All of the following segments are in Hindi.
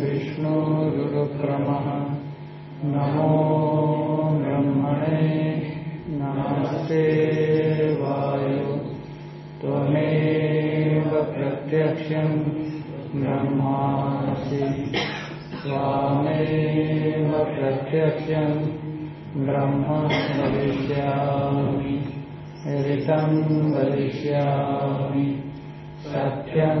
विष्णुरुक्रमः नमो ब्रह्मणे नमस्ते वायु। तमे प्रत्यक्ष ब्रह्मासि। स्वामे प्रत्यक्ष ब्रह्म भविष्यामि ऋतं वदिष्यामि। सत्यं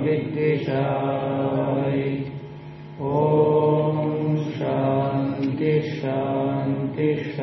विद्विषाय ॐ शांति शान्ति।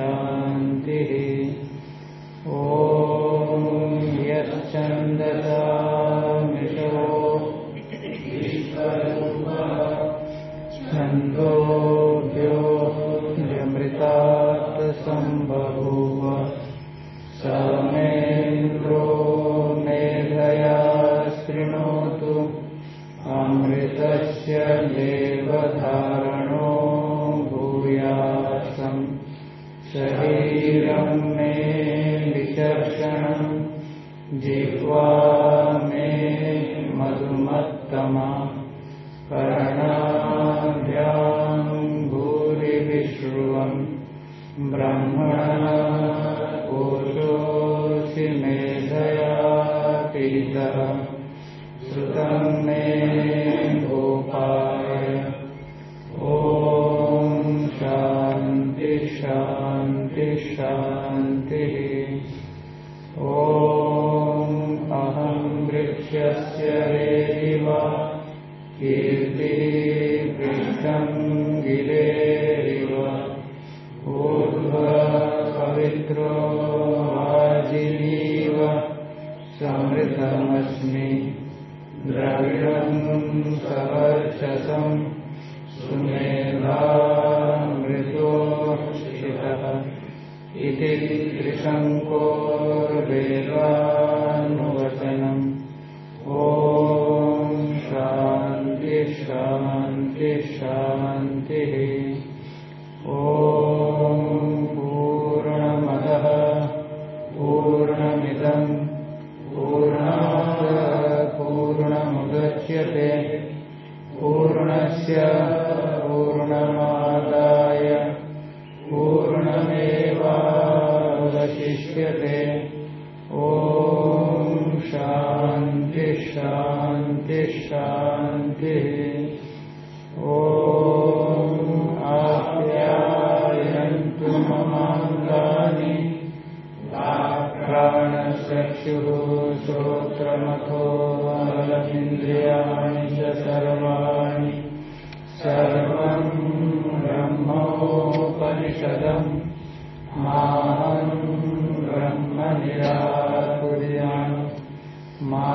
चक्षुः श्रोत्रमथो इन्द्रियाणि च सर्वाणि सर्वम् ब्रह्मोपनिषदम् ब्रह्मोपरिषदम् ब्रह्म ब्रह्मजिरापुर्याणि मा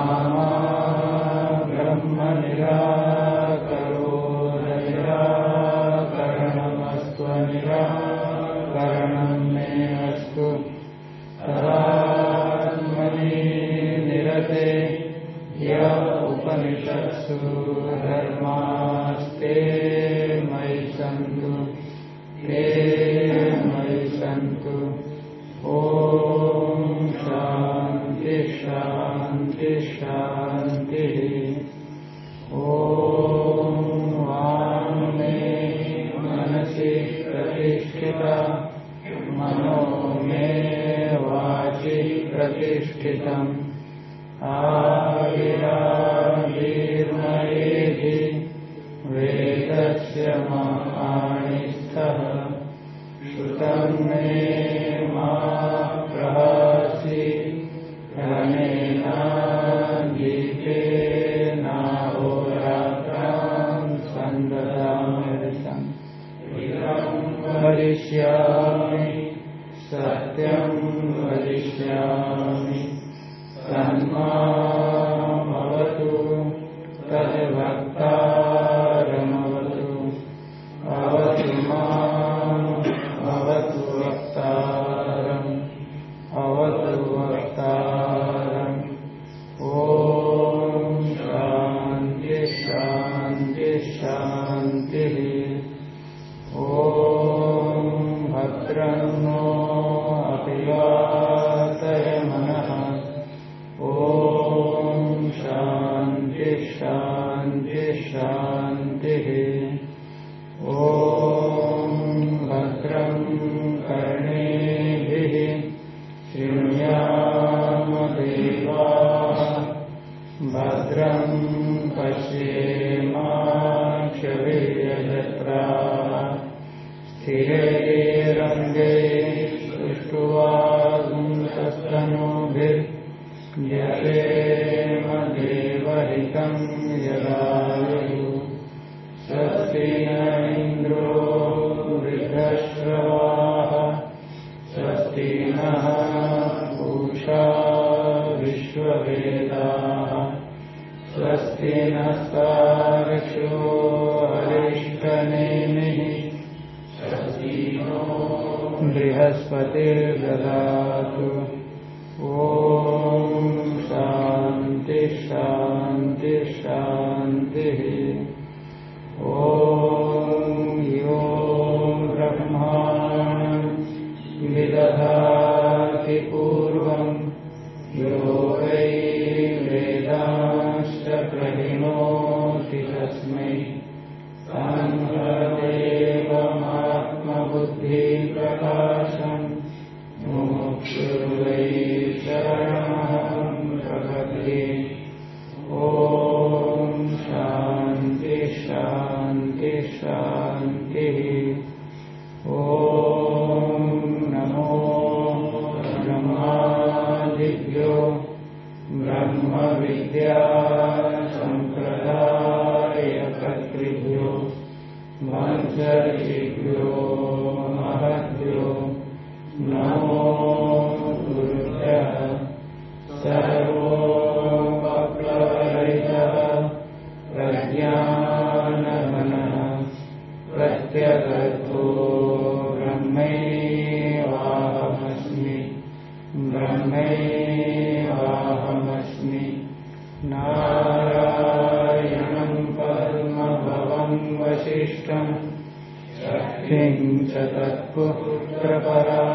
शान्ति पुत्रपरा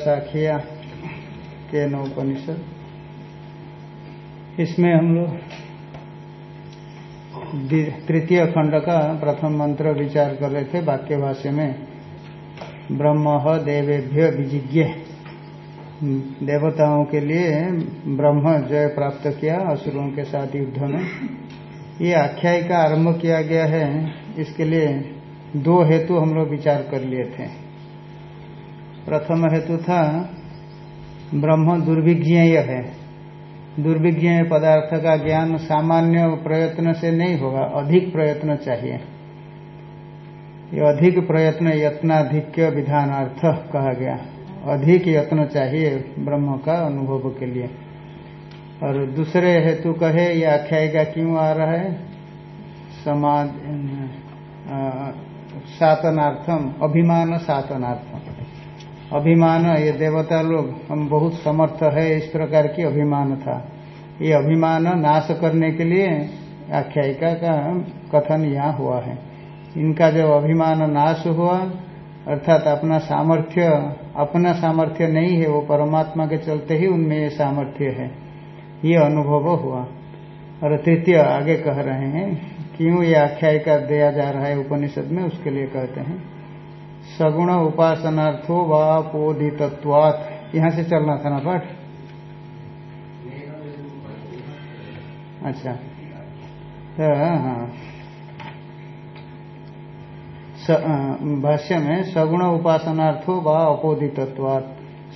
साखिया के नौपनिषद इसमें हम लोग तृतीय खंड का प्रथम मंत्र विचार कर रहे थे वाक्य भाष्य में। ब्रह्म देवेभ्य विजिज्ञ। देवताओं के लिए ब्रह्म जय प्राप्त किया, असुरों के साथ युद्ध में। ये आख्याय का आरंभ किया गया है। इसके लिए दो हेतु हम लोग विचार कर लिए थे। प्रथम हेतु था ब्रह्म दुर्भिज्ञ है। दुर्भिज्ञ पदार्थ का ज्ञान सामान्य प्रयत्न से नहीं होगा, अधिक प्रयत्न चाहिए। ये अधिक प्रयत्न यत्नाधिक्य विधानार्थ कहा गया। अधिक यत्न चाहिए ब्रह्म का अनुभव के लिए। और दूसरे हेतु कहे, ये आख्याय का क्यों आ रहा है? समाज सातनार्थम, अभिमान सातनार्थम। अभिमान ये देवता लोग, हम बहुत समर्थ है, इस प्रकार की अभिमान था। ये अभिमान नाश करने के लिए आख्यायिका का कथन यहाँ हुआ है। इनका जब अभिमान नाश हुआ, अर्थात अपना सामर्थ्य अपना सामर्थ्य नहीं है, वो परमात्मा के चलते ही उनमें ये सामर्थ्य है। ये अनुभव हुआ। और तृतीय आगे कह रहे हैं, क्यों ये आख्यायिका दिया जा रहा है उपनिषद में, उसके लिए कहते हैं। सगुण उपासनार्थो वापोदितत्वात् यहाँ से चलना था ना पाठ? अच्छा। तो हाँ। भाष्य में सगुण उपासनार्थो व अपोदितत्वात्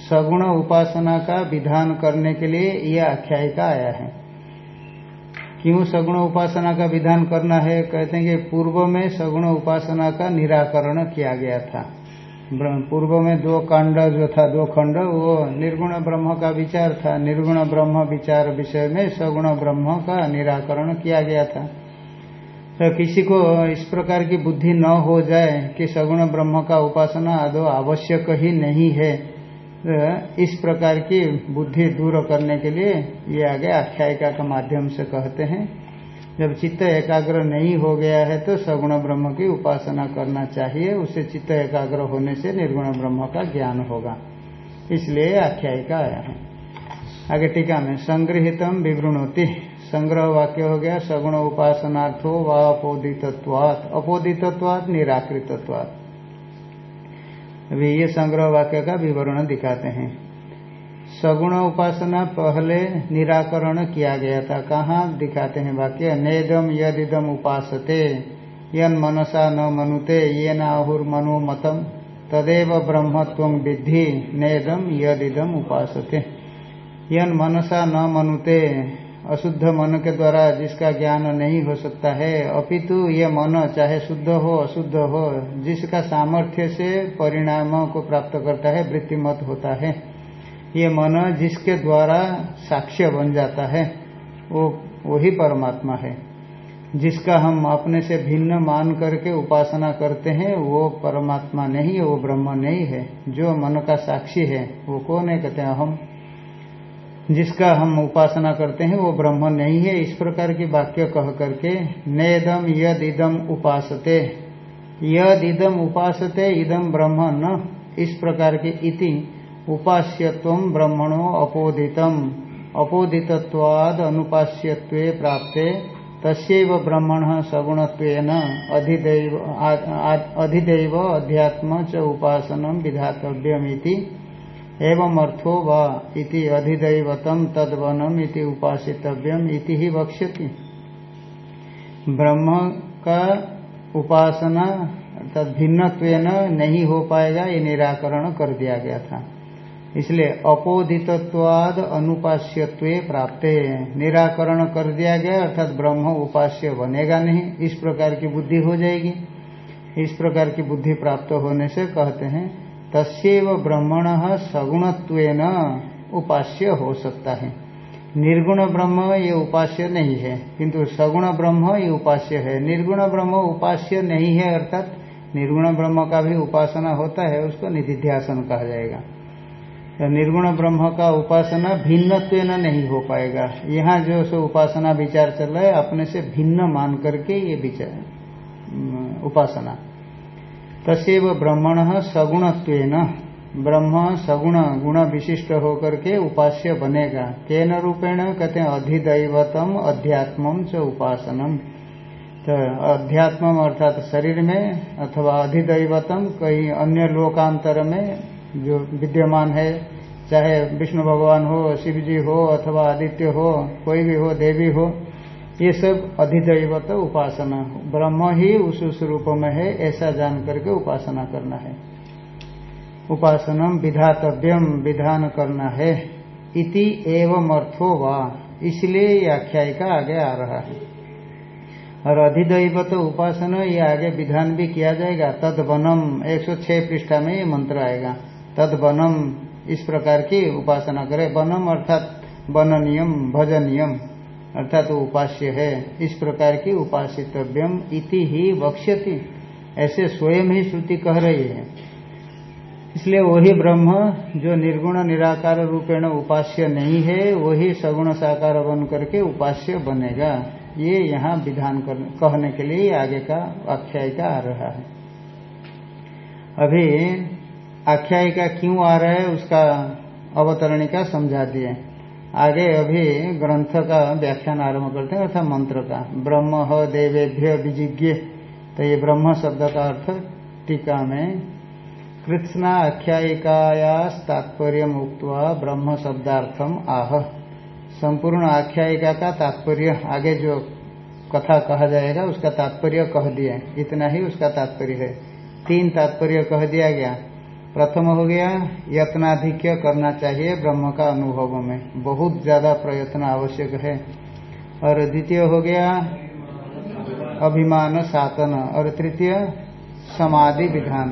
सगुण उपासना का विधान करने के लिए यह आख्यायिका आया है। क्यों सगुण उपासना का विधान करना है? कहते हैं कि पूर्व में सगुण उपासना का निराकरण किया गया था। पूर्व में दो कांड जो था, दो खंड, वो निर्गुण ब्रह्म का विचार था। निर्गुण ब्रह्म विचार विषय में सगुण ब्रह्म का निराकरण किया गया था। तो किसी को इस प्रकार की बुद्धि न हो जाए कि सगुण ब्रह्म का उपासना आदो आवश्यक ही नहीं है। तो इस प्रकार की बुद्धि दूर करने के लिए ये आगे आख्यायिका के माध्यम से कहते हैं। जब चित्त एकाग्र नहीं हो गया है तो सगुण ब्रह्म की उपासना करना चाहिए। उससे चित्त एकाग्र होने से निर्गुण ब्रह्म का ज्ञान होगा। इसलिए आख्यायिका आया है। आगे टीका में संग्रहितम विवृणोति। संग्रह वाक्य हो गया, सगुण उपासनार्थो व अपोदितत्वात। अपोदितत्वात निराकृतत्वात। अभी ये संग्रह वाक्य का विवरण दिखाते हैं। सगुण उपासना पहले निराकरण किया गया था। कहाँ दिखाते हैं वाक्य? नेदम यदिदम उपासते, यन मनसा न मनुते ये नाहुर मनो मतम, तदेव ब्रह्मत्व विद्धि, नेदम यदिदम उपासते। यन मनसा न मनुते अशुद्ध मन के द्वारा जिसका ज्ञान नहीं हो सकता है, अपितु ये मन चाहे शुद्ध हो, अशुद्ध हो, जिसका सामर्थ्य से परिणाम को प्राप्त करता है, वृत्तिमत होता है। ये मन जिसके द्वारा साक्ष्य बन जाता है, वो, वही परमात्मा है। जिसका हम अपने से भिन्न मान करके उपासना करते हैं, वो परमात्मा नहीं है वो ब्रह्म नहीं है। जो मन का साक्षी है, वो कौन है, कहते हैं हम? जिसका हम उपासना करते हैं, वो ब्रह्म नहीं है। इस प्रकार की वाक्य कह करके नेदम यद इदम उपासते। यद इदम उपासते, इदम ब्रह्म न। इस प्रकार के इति उपास्यत्व ब्रह्मणो अपोदितम। अपोदितत्वाद अनुपास्यत्व प्राप्ते तस्व ब्रह्मण सगुणत्वेन अधिदैव अध्यात्म च उपासनम विधातव्यमिति एवं अर्थो वा इति अधिदैवतम तदवनम इति उपासितव्यम इति ही वक्ष्यति। ब्रह्म का उपासना अर्थात भिन्न नहीं हो पाएगा, ये निराकरण कर दिया गया था। इसलिए अपोदितत्वाद अनुपास्यत्व प्राप्त। निराकरण कर दिया गया, अर्थात ब्रह्म उपास्य बनेगा नहीं। इस प्रकार की बुद्धि हो जाएगी। इस प्रकार की बुद्धि प्राप्त होने से कहते हैं तस्व ब्रह्मण सगुणत्व उपास्य हो सकता है। निर्गुण ब्रह्म ये उपास्य नहीं है, किंतु सगुण ब्रह्म ये उपास्य है। निर्गुण ब्रह्म उपास्य नहीं है अर्थात निर्गुण ब्रह्म का भी उपासना होता है, उसको निधिध्यासन कहा जाएगा। तो निर्गुण ब्रह्म का उपासना भिन्न नहीं हो पाएगा। यहाँ जो सो उपासना विचार चल रहा है, अपने से भिन्न मान करके ये विचार उपासना। तस्व ब्रह्मण सगुणत्वेन। ब्रह्म सगुण गुण विशिष्ट होकर के उपास्य बनेगा। केन रूपेण कहते हैं, अधिदैवतम अध्यात्मम च उपासनम। तो अध्यात्म अर्थात शरीर में अथवा अधिदैवतम, कहीं अन्य लोकांतर में जो विद्यमान है, चाहे विष्णु भगवान हो शिव जी हो, अथवा आदित्य हो, कोई भी हो, देवी हो ये सब अधिदैवत उपासना। ब्रह्म ही उस उस रूप में है, ऐसा जान करके उपासना करना है। उपासनम विधातव्यम, विधान करना है। इति एवं अर्थो वा। इसलिए ये आख्यायिका आगे आ रहा है। और अधिदैवत उपासना, ये आगे विधान भी किया जाएगा। तद वनम 106 पृष्ठा में ये मंत्र आएगा। तद वनम इस प्रकार की उपासना करे। बनम अर्थात वननियम, भजनियम। अर्थात तो उपास्य है, इस प्रकार की उपासितव्यम इति ही वक्ष्यति। ऐसे स्वयं ही श्रुति कह रही है। इसलिए वही ब्रह्म जो निर्गुण निराकार रूपेण उपास्य नहीं है, वही सगुण साकार बन करके उपास्य बनेगा। ये यहाँ विधान कहने के लिए आगे का आख्यायिका आ रहा है। अभी आख्यायिका क्यों आ रहा है, उसका अवतरणिका समझा दिए। आगे अभी ग्रंथ का व्याख्यान आरंभ करते हैं, अर्थात मंत्र का। ब्रह्म देवेभ्य विजिज्ञ तो ये ब्रह्म शब्द का अर्थ टीका में कृष्णा आख्यायिकाया तात्पर्य मुक्त ब्रह्म शब्दार्थम आह। संपूर्ण आख्यायिका का तात्पर्य, आगे जो कथा कहा जाएगा, उसका तात्पर्य कह दिए इतना ही उसका तात्पर्य है। तीन तात्पर्य कह दिया गया। प्रथम हो गया, यत्नाधिक्य करना चाहिए ब्रह्म का अनुभव में। बहुत ज़्यादा प्रयत्न आवश्यक है। और द्वितीय हो गया, अभिमान सातन और तृतीय, समाधि विधान।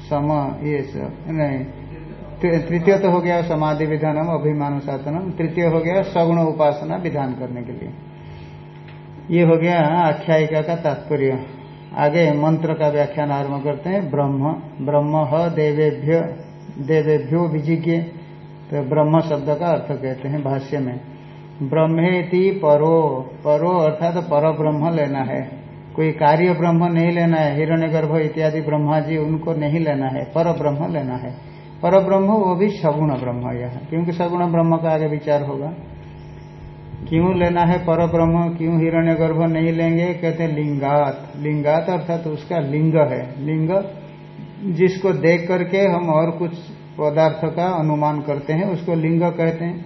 सम, ये सब। नहीं तृतीय तो हो गया समाधि विधानम, अभिमान साधनम। तृतीय हो गया, सगुण उपासना विधान करने के लिए। ये हो गया आख्यायिका का तात्पर्य। आगे मंत्र का व्याख्यान आरंभ करते हैं। ब्रह्म ब्रह्म देवेभ्य, देवेभ्यो विजिज्ञ। तो ब्रह्म शब्द का अर्थ कहते हैं भाष्य में। ब्रह्मेति परो परो अर्थात पर ब्रह्म लेना है। कोई कार्य ब्रह्म नहीं लेना है हिरण्य गर्भ इत्यादि ब्रह्मा जी उनको नहीं लेना है पर ब्रह्म लेना है। पर ब्रह्म वो भी सगुण ब्रह्म यह, क्योंकि सगुण ब्रह्म का आगे विचार होगा। क्यों लेना है पर ब्रह्म क्यों हिरण्य गर्भ नहीं लेंगे? कहते हैं लिंगात। लिंगात अर्थात उसका लिंग है। लिंग जिसको देख करके हम और कुछ पदार्थ का अनुमान करते हैं, उसको लिंग कहते हैं।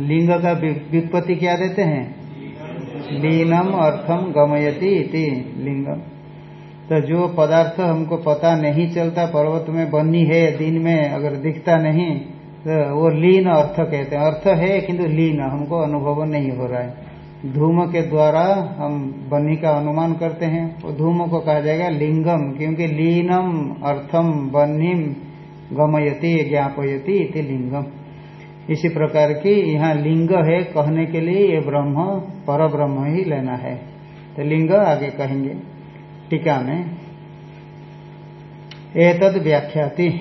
लिंग का व्युत्पत्ति क्या देते हैं? लीनम अर्थम गमयती इति लिंगम तो जो पदार्थ हमको पता नहीं चलता, पर्वत में बनी है, दिन में अगर दिखता नहीं तो वो लीन अर्थ कहते हैं। अर्थ है किंतु लीन, हमको अनुभव नहीं हो रहा है। धूम के द्वारा हम बनी का अनुमान करते हैं। वो धूम को कहा जाएगा लिंगम, क्योंकि लीनम अर्थम बनिम गमयती ज्ञापयती इति लिंगम। इसी प्रकार की यहाँ लिंग है कहने के लिए ये ब्रह्म पर ब्रह्म ही लेना है। तो लिंग आगे कहेंगे। टीका में। एतद व्याख्याति।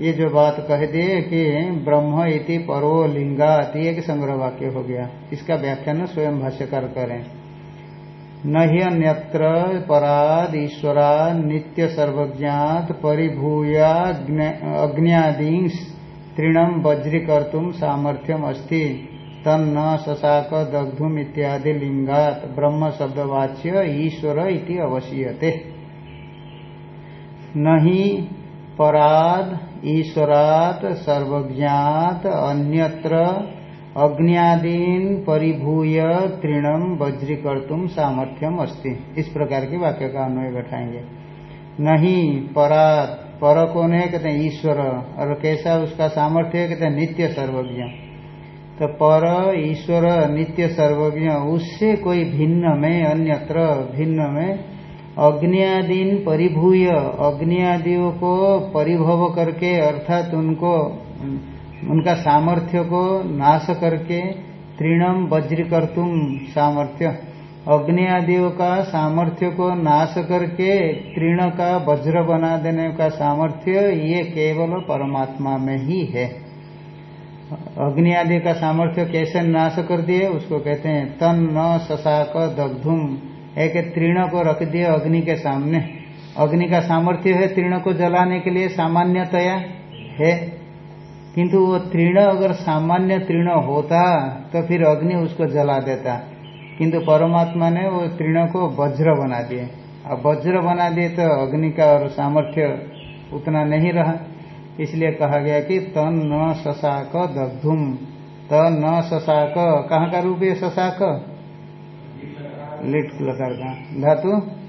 ये जो बात कह दिए कि ब्रह्म इति परो लिंगात एक संग्रह वाक्य हो गया। इसका व्याख्यान स्वयं भाष्यकार करें न ही अन्यत्र पराद ईश्वरा नित्य सर्वज्ञात परिभूया अग्नियादी तृणम वज्रीकर्तुम सामर्थ्यम अस्ति। तन्न शशाक दग्धुम इत्यादि लिंगात, ब्रह्म शब्दवाच्य ईश्वर इति अवशीयते। नहीं पराद ईश्वरात सर्वज्ञात अन्यत्र अग्नियादीन परिभूय तृणम वज्रीकर्तुम सामर्थ्यम अस्ति। इस प्रकार के वाक्य का अन्वय बैठाएँगे। नहीं परात पर कौन है? कहते हैं ईश्वर। और कैसा उसका सामर्थ्य है? कहते हैं नित्य सर्वज्ञ। तो पर, ईश्वर, नित्य सर्वज्ञ, उससे कोई भिन्न में, अन्यत्र भिन्न में अग्नियादीन परिभूय अग्नियादियों को परिभव करके, अर्थात उनको, उनका सामर्थ्य को नाश करके तृणम वज्र कर सामर्थ्य। अग्नि आदियों का सामर्थ्य को नाश करके, तृण का वज्र बना देने का सामर्थ्य ये केवल परमात्मा में ही है। अग्नि आदि का सामर्थ्य कैसे नाश कर दिए, उसको कहते हैं तन न शशाक दग्धुम एक तृण को रख दिए अग्नि के सामने। अग्नि का सामर्थ्य है तीर्ण को जलाने के लिए सामान्यतया, है। किंतु वो तीर्ण अगर सामान्य तीर्ण होता तो फिर अग्नि उसको जला देता। किंतु परमात्मा ने वो तीर्ण को वज्र बना दिए। अब वज्र बना दिए तो अग्नि का और सामर्थ्य उतना नहीं रहा। इसलिए कहा गया कि तन न शशाक दग्धुम। तन न शशाक, कहाँ का रूप है शशाक? लिट लकार का धातु?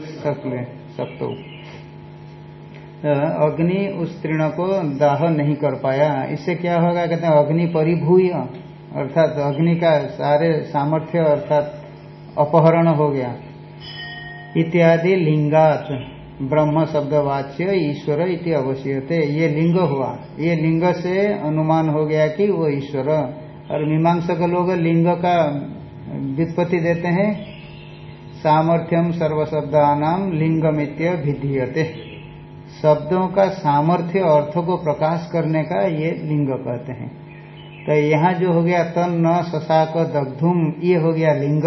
सकले सप्तो। अग्नि उस तीर्ण को दाह नहीं कर पाया। इससे क्या होगा? कहते हैं, अग्नि परिभूय, अर्थात अग्नि का सारे सामर्थ्य, अर्थात अपहरण हो गया। इत्यादि लिंगात, ब्रह्म शब्द वाच्य, ईश्वर इति अवश्यते। ये लिंग हुआ। ये लिंग से अनुमान हो गया कि वो ईश्वर। और मीमांसक लोग लिंग का व्युत्पत्ति देते हैं। सामर्थ्यम सर्वशब्दानाम लिंगमित्य भिधीयते शब्दों का सामर्थ्य अर्थ को प्रकाश करने का ये लिंग कहते हैं। तो यहाँ जो हो गया तन, न शशाक दग्धुम, ये हो गया लिंग।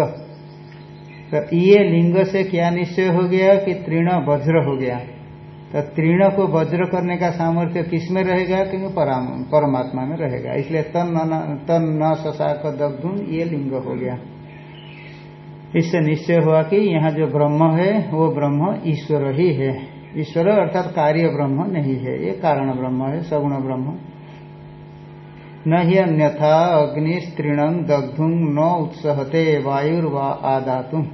तो ये लिंग से क्या निश्चय हो गया कि तीर्ण वज्र हो गया। तो तीर्ण को वज्र करने का सामर्थ्य किसमें रहेगा क्योंकि परमात्मा में रहेगा। इसलिए तन न तन न शशाक दग्धुम ये लिंग हो गया। इससे निश्चय हुआ कि यहाँ जो ब्रह्म है, वो ब्रह्म ईश्वर ही है। ईश्वर अर्थात कार्य ब्रह्म नहीं है। ये कारण ब्रह्म है, सगुण ब्रह्म। न ही अन्यथा अग्निस्त्रीणम दग्धुम न उत्सहते वायुर्वा आदातुम।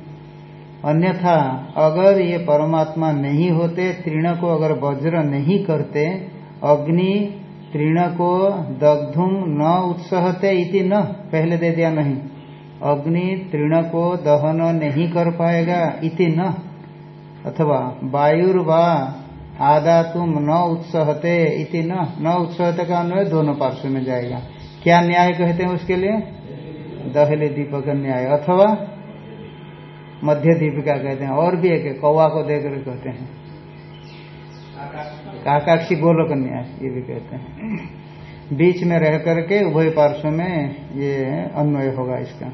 अन्यथा, अगर ये परमात्मा नहीं होते तीर्ण को अगर वज्र नहीं करते, अग्नि तीर्ण को दग्धुम न उत्सहते इति न, पहले दे दिया नहीं। अग्नि तीर्ण को दहन नहीं कर पाएगा इति न। अथवा वायुर्वा आदा तुम न उत्सहते इति न न उत्सहते का अन्वय दोनों पार्श्व में जाएगा। क्या न्याय कहते हैं उसके लिए? दहले दीपक न्याय। अथवा मध्य दीपिका कहते हैं? और भी एक कौवा को देकर कहते हैं। काकाक्षी गोलक न्याय ये भी कहते हैं। बीच में रह करके उभय पार्श्व में ये अन्वय होगा इसका।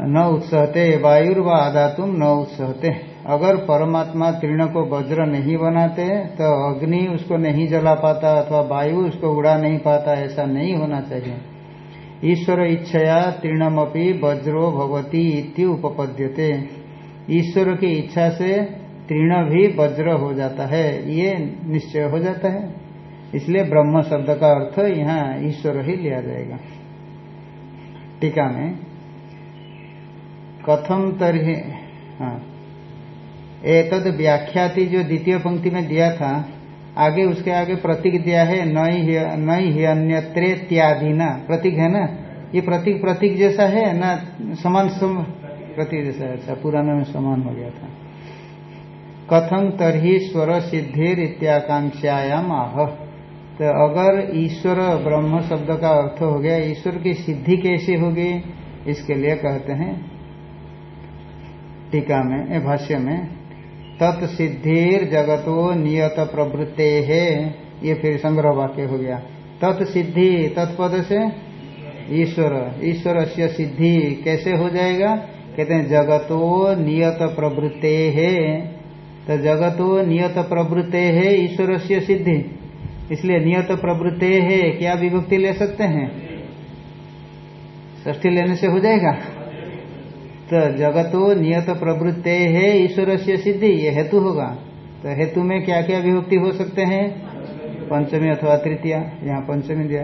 न उत्सहते वायुर व आदातुम न उत्सहते। अगर परमात्मा तीर्ण को वज्र नहीं बनाते तो अग्नि उसको नहीं जला पाता अथवा वायु उसको उड़ा नहीं पाता ऐसा नहीं होना चाहिए। ईश्वर इच्छया तीर्णमपि वज्रो इति उपपद्यते। ईश्वर की इच्छा से तीर्ण भी वज्र हो जाता है, ये निश्चय हो जाता है। इसलिए ब्रह्म शब्द का अर्थ यहाँ ईश्वर ही लिया जाएगा। टीका में, कथम तरह हाँ एतद व्याख्याति जो द्वितीय पंक्ति में दिया था आगे उसके आगे प्रतीक दिया है, नई ही अन्यत्रे त्यादि ना प्रतीक है ना? ये प्रतीक प्रतीक जैसा है ना समान, सम, प्रतीक जैसा है। अच्छा पुराना में समान हो गया था। कथम तरही स्वर सिद्धिर इत्याकांक्षायाम आह। तो अगर ईश्वर ब्रह्म शब्द का अर्थ हो गया, ईश्वर की सिद्धि कैसी होगी? इसके लिए कहते हैं टीका में भाष्य में तत्सिद्धिर जगतो नियत प्रवृत्ते है ये फिर संग्रह वाक्य हो गया। तत्सिद्धि, तत्पद से ईश्वर। ईश्वर से सिद्धि कैसे हो जाएगा? कहते हैं, जगतो नियत प्रवृत्ते है तो जगतो नियत प्रवृत्ते है ईश्वर से सिद्धि। इसलिए नियत प्रवृत्ते है क्या विभक्ति ले सकते हैं? ष्ठी लेने से हो जाएगा? तो जगतो नियत प्रवृत्ते है ईश्वर से सिद्धि, ये हेतु होगा। तो हेतु में क्या क्या विभक्ति हो सकते हैं? पंचमी अथवा तृतीय, यहाँ पंचमी दिया।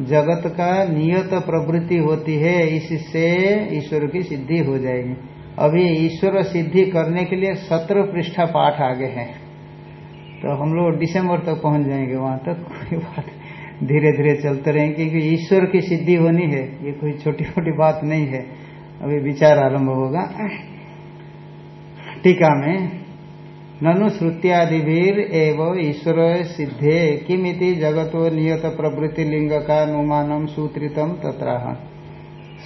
जगत का नियत प्रवृत्ति होती है, इससे ईश्वर की सिद्धि हो जाएगी। अभी ईश्वर सिद्धि करने के लिए सत्र पृष्ठा पाठ आगे है। तो हम लोग दिसंबर तक तो पहुँच जाएँगे, वहाँ तक तो कोई बात धीरे धीरे चलते रहेंगे, क्योंकि ईश्वर की सिद्धि होनी है, ये कोई छोटी मोटी बात नहीं है। अभी विचार आरंभ होगा। टीका में, ननु श्रुत्यादिवीर एवं ईश्वर सिद्धे, किमिति जगतो नियत प्रवृत्ति लिंग का अनुमानम सूत्रितम तत्राह।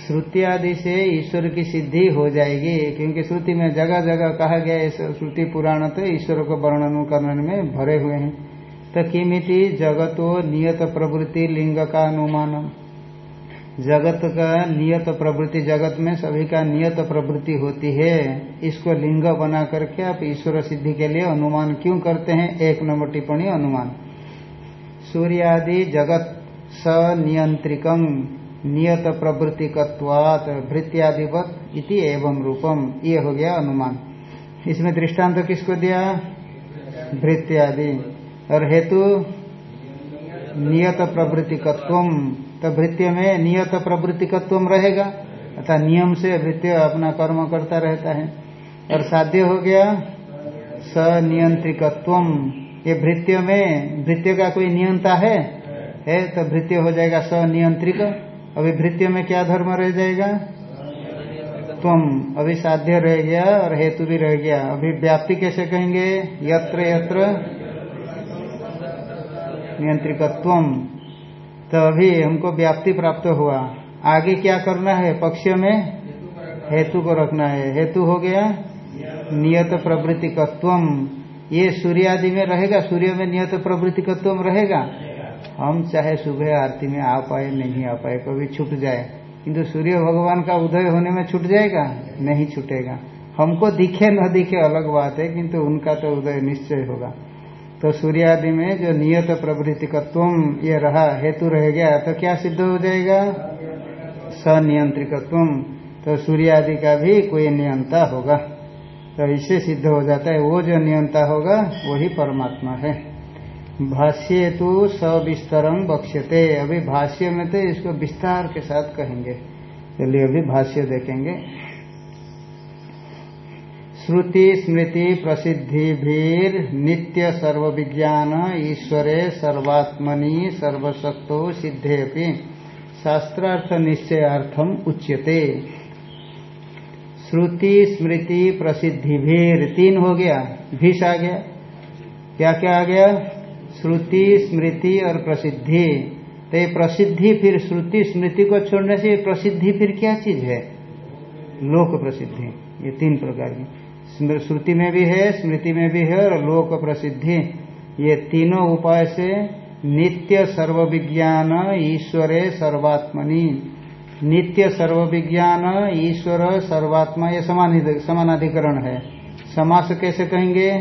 श्रुति आदि से ईश्वर की सिद्धि हो जाएगी, क्योंकि श्रुति में जगह जगह कहा गया है श्रुति पुराण तो ईश्वर को वर्णन करने में भरे हुए हैं। तो किमिति जगतो नियत प्रवृत्ति लिंग का अनुमानम जगत का नियत प्रवृत्ति, जगत में सभी का नियत प्रवृत्ति होती है। इसको लिंग बना करके आप ईश्वर सिद्धि के लिए अनुमान क्यों करते हैं? एक नंबर टिप्पणी, अनुमान। सूर्यादि जगत सनियंत्रिकम नियत प्रवृत्तिकवात भृत्यादिवत इति एवं रूपम। ये हो गया अनुमान। इसमें दृष्टांत तो किसको दिया? भृत्यादि। और हेतु? नियत प्रवृत्तिकत्व तो भृत्य में नियत प्रवृत्तिकत्व रहेगा। अर्थात नियम से भृत्य अपना कर्म करता रहता है। और साध्य हो गया सनियंत्रिकत्व। ये भृत्य में भृत्य का कोई नियंता है? है तो भृत्य हो जाएगा सनियंत्रिक। अभी भृत्य में क्या धर्म रह जाएगा? तुम अभी साध्य रह गया और हेतु भी रह गया। अभी व्याप्ति कैसे कहेंगे? यत्र यत्र। नियंत्रिकत्व। तो अभी हमको व्याप्ति प्राप्त हुआ। आगे क्या करना है? पक्ष में हेतु को रखना है। हेतु हो गया नियत प्रवृत्तिकत्व ये सूर्य आदि में रहेगा, सूर्य में नियत प्रवृत्ति प्रवृत्तिकत्व रहेगा। हम चाहे सुबह आरती में आ पाए, नहीं आ पाए, कभी छूट जाए। किंतु सूर्य भगवान का उदय होने में छूट जाएगा? नहीं छूटेगा। हमको दिखे न दिखे अलग बात है, किंतु उनका तो उदय निश्चय होगा। तो सूर्य आदि में जो नियत प्रवृत्तिकत्व ये रहा, हेतु रह गया तो क्या सिद्ध हो जाएगा? सनियंत्रिकत्व तो सूर्य आदि का भी कोई नियंता होगा। तो इससे सिद्ध हो जाता है, वो जो नियंता होगा, वही परमात्मा है। भाष्य तो सविस्तरम बक्ष्यते अभी भाष्य में तो इसको विस्तार के साथ कहेंगे। चलिए अभी भाष्य देखेंगे। श्रुति स्मृति प्रसिद्धि भीर नित्य सर्व विज्ञान ईश्वरे सर्वात्मनि सर्वशक्तो सिद्धे शास्त्रार्थ निश्चयार्थम उच्यते। श्रुति स्मृति प्रसिद्धि भीर तीन हो गया। भीष आ गया। क्या क्या आ गया? श्रुति स्मृति और प्रसिद्धि। तो ये प्रसिद्धि फिर श्रुति स्मृति को छोड़ने से प्रसिद्धि फिर क्या चीज़ है? लोक प्रसिद्धि। ये तीन प्रकार की। श्रुति में भी है, स्मृति में भी है और लोक प्रसिद्धि। ये तीनों उपाय से नित्य सर्व विज्ञान ईश्वरे सर्वात्मनि। नित्य सर्व विज्ञान ईश्वर सर्वात्मा, ये समान समानाधिकरण है। समास कैसे कहेंगे?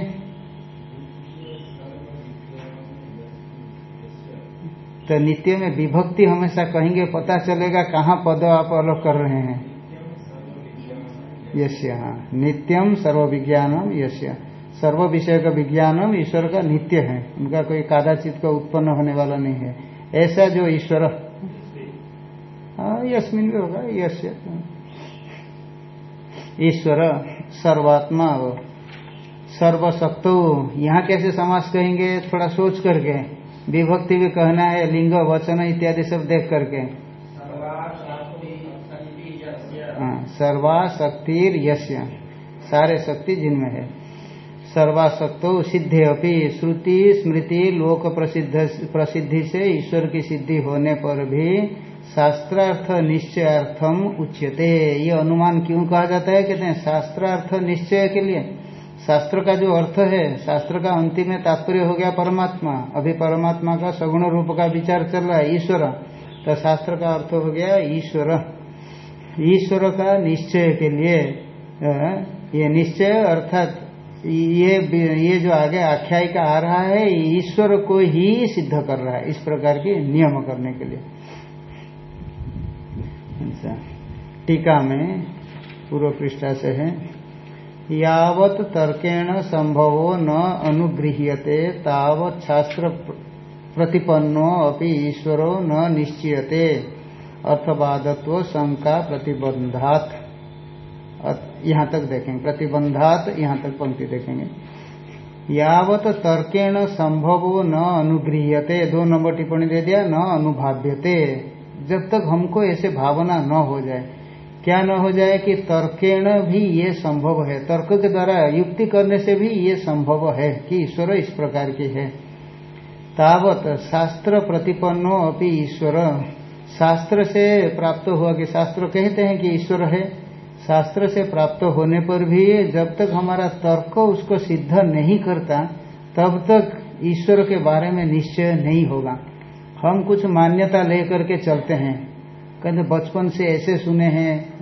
तो नित्य में विभक्ति हमेशा कहेंगे, पता चलेगा कहाँ पद आप अलग कर रहे हैं। यश्य हाँ नित्यम सर्व विज्ञानम यश्य सर्व विषय का विज्ञानम ईश्वर का नित्य है। उनका कोई कादाचित का उत्पन्न होने वाला नहीं है। ऐसा जो ईश्वर। हाँ यशमिन भी होगा यश्य ईश्वर, सर्वात्मा, सर्वशक्तो, यहाँ कैसे समास कहेंगे? थोड़ा सोच करके। विभक्ति भी कहना है, लिंग, वचन इत्यादि सब देख करके। हाँ सर्वाशक्तिर यश्य सारे शक्ति जिनमें है। सर्वाशक्तो सिद्धि अपनी श्रुति, स्मृति, लोक प्रसिद्ध, प्रसिद्धि से ईश्वर की सिद्धि होने पर भी शास्त्रार्थ निश्चयार्थम उच्यते। ये अनुमान क्यों कहा जाता है? कहते हैं, शास्त्रार्थ निश्चय के लिए। शास्त्र का जो अर्थ है, शास्त्र का अंतिम में तात्पर्य हो गया परमात्मा। अभी परमात्मा का सगुण रूप का विचार चल रहा है, ईश्वर। तो शास्त्र का अर्थ हो गया ईश्वर। ईश्वर का निश्चय के लिए ये निश्चय अर्थात ये ये जो आगे आख्याय का आ रहा है, ईश्वर को ही सिद्ध कर रहा है, इस प्रकार के नियम करने के लिए। अच्छा टीका में पूर्व पृष्ठा से है, यावत तर्केण संभवो न अनुगृह्यते, तावत शास्त्र प्रतिपन्नो अपि ईश्वरो न निश्चयते। अर्थवादत्व शंका प्रतिबंधात। यहाँ तक देखेंगे। प्रतिबंधात यहाँ तक पंक्ति देखेंगे। यावत तर्केण संभवो न अनुगृह्यते। दो नंबर टिप्पणी दे दिया, न अनुभाव्यते। जब तक हमको ऐसे भावना न हो जाए, क्या न हो जाए कि तर्केण भी ये संभव है? तर्क के द्वारा युक्ति करने से भी ये संभव है कि ईश्वर इस प्रकार की है। तावत शास्त्र प्रतिपन्नो अपनी ईश्वर। शास्त्र से प्राप्त हुआ कि शास्त्र कहते हैं कि ईश्वर है। शास्त्र से प्राप्त होने पर भी जब तक हमारा तर्क उसको सिद्ध नहीं करता, तब तक ईश्वर के बारे में निश्चय नहीं होगा। हम कुछ मान्यता लेकर के चलते हैं। कहते बचपन से ऐसे सुने हैं,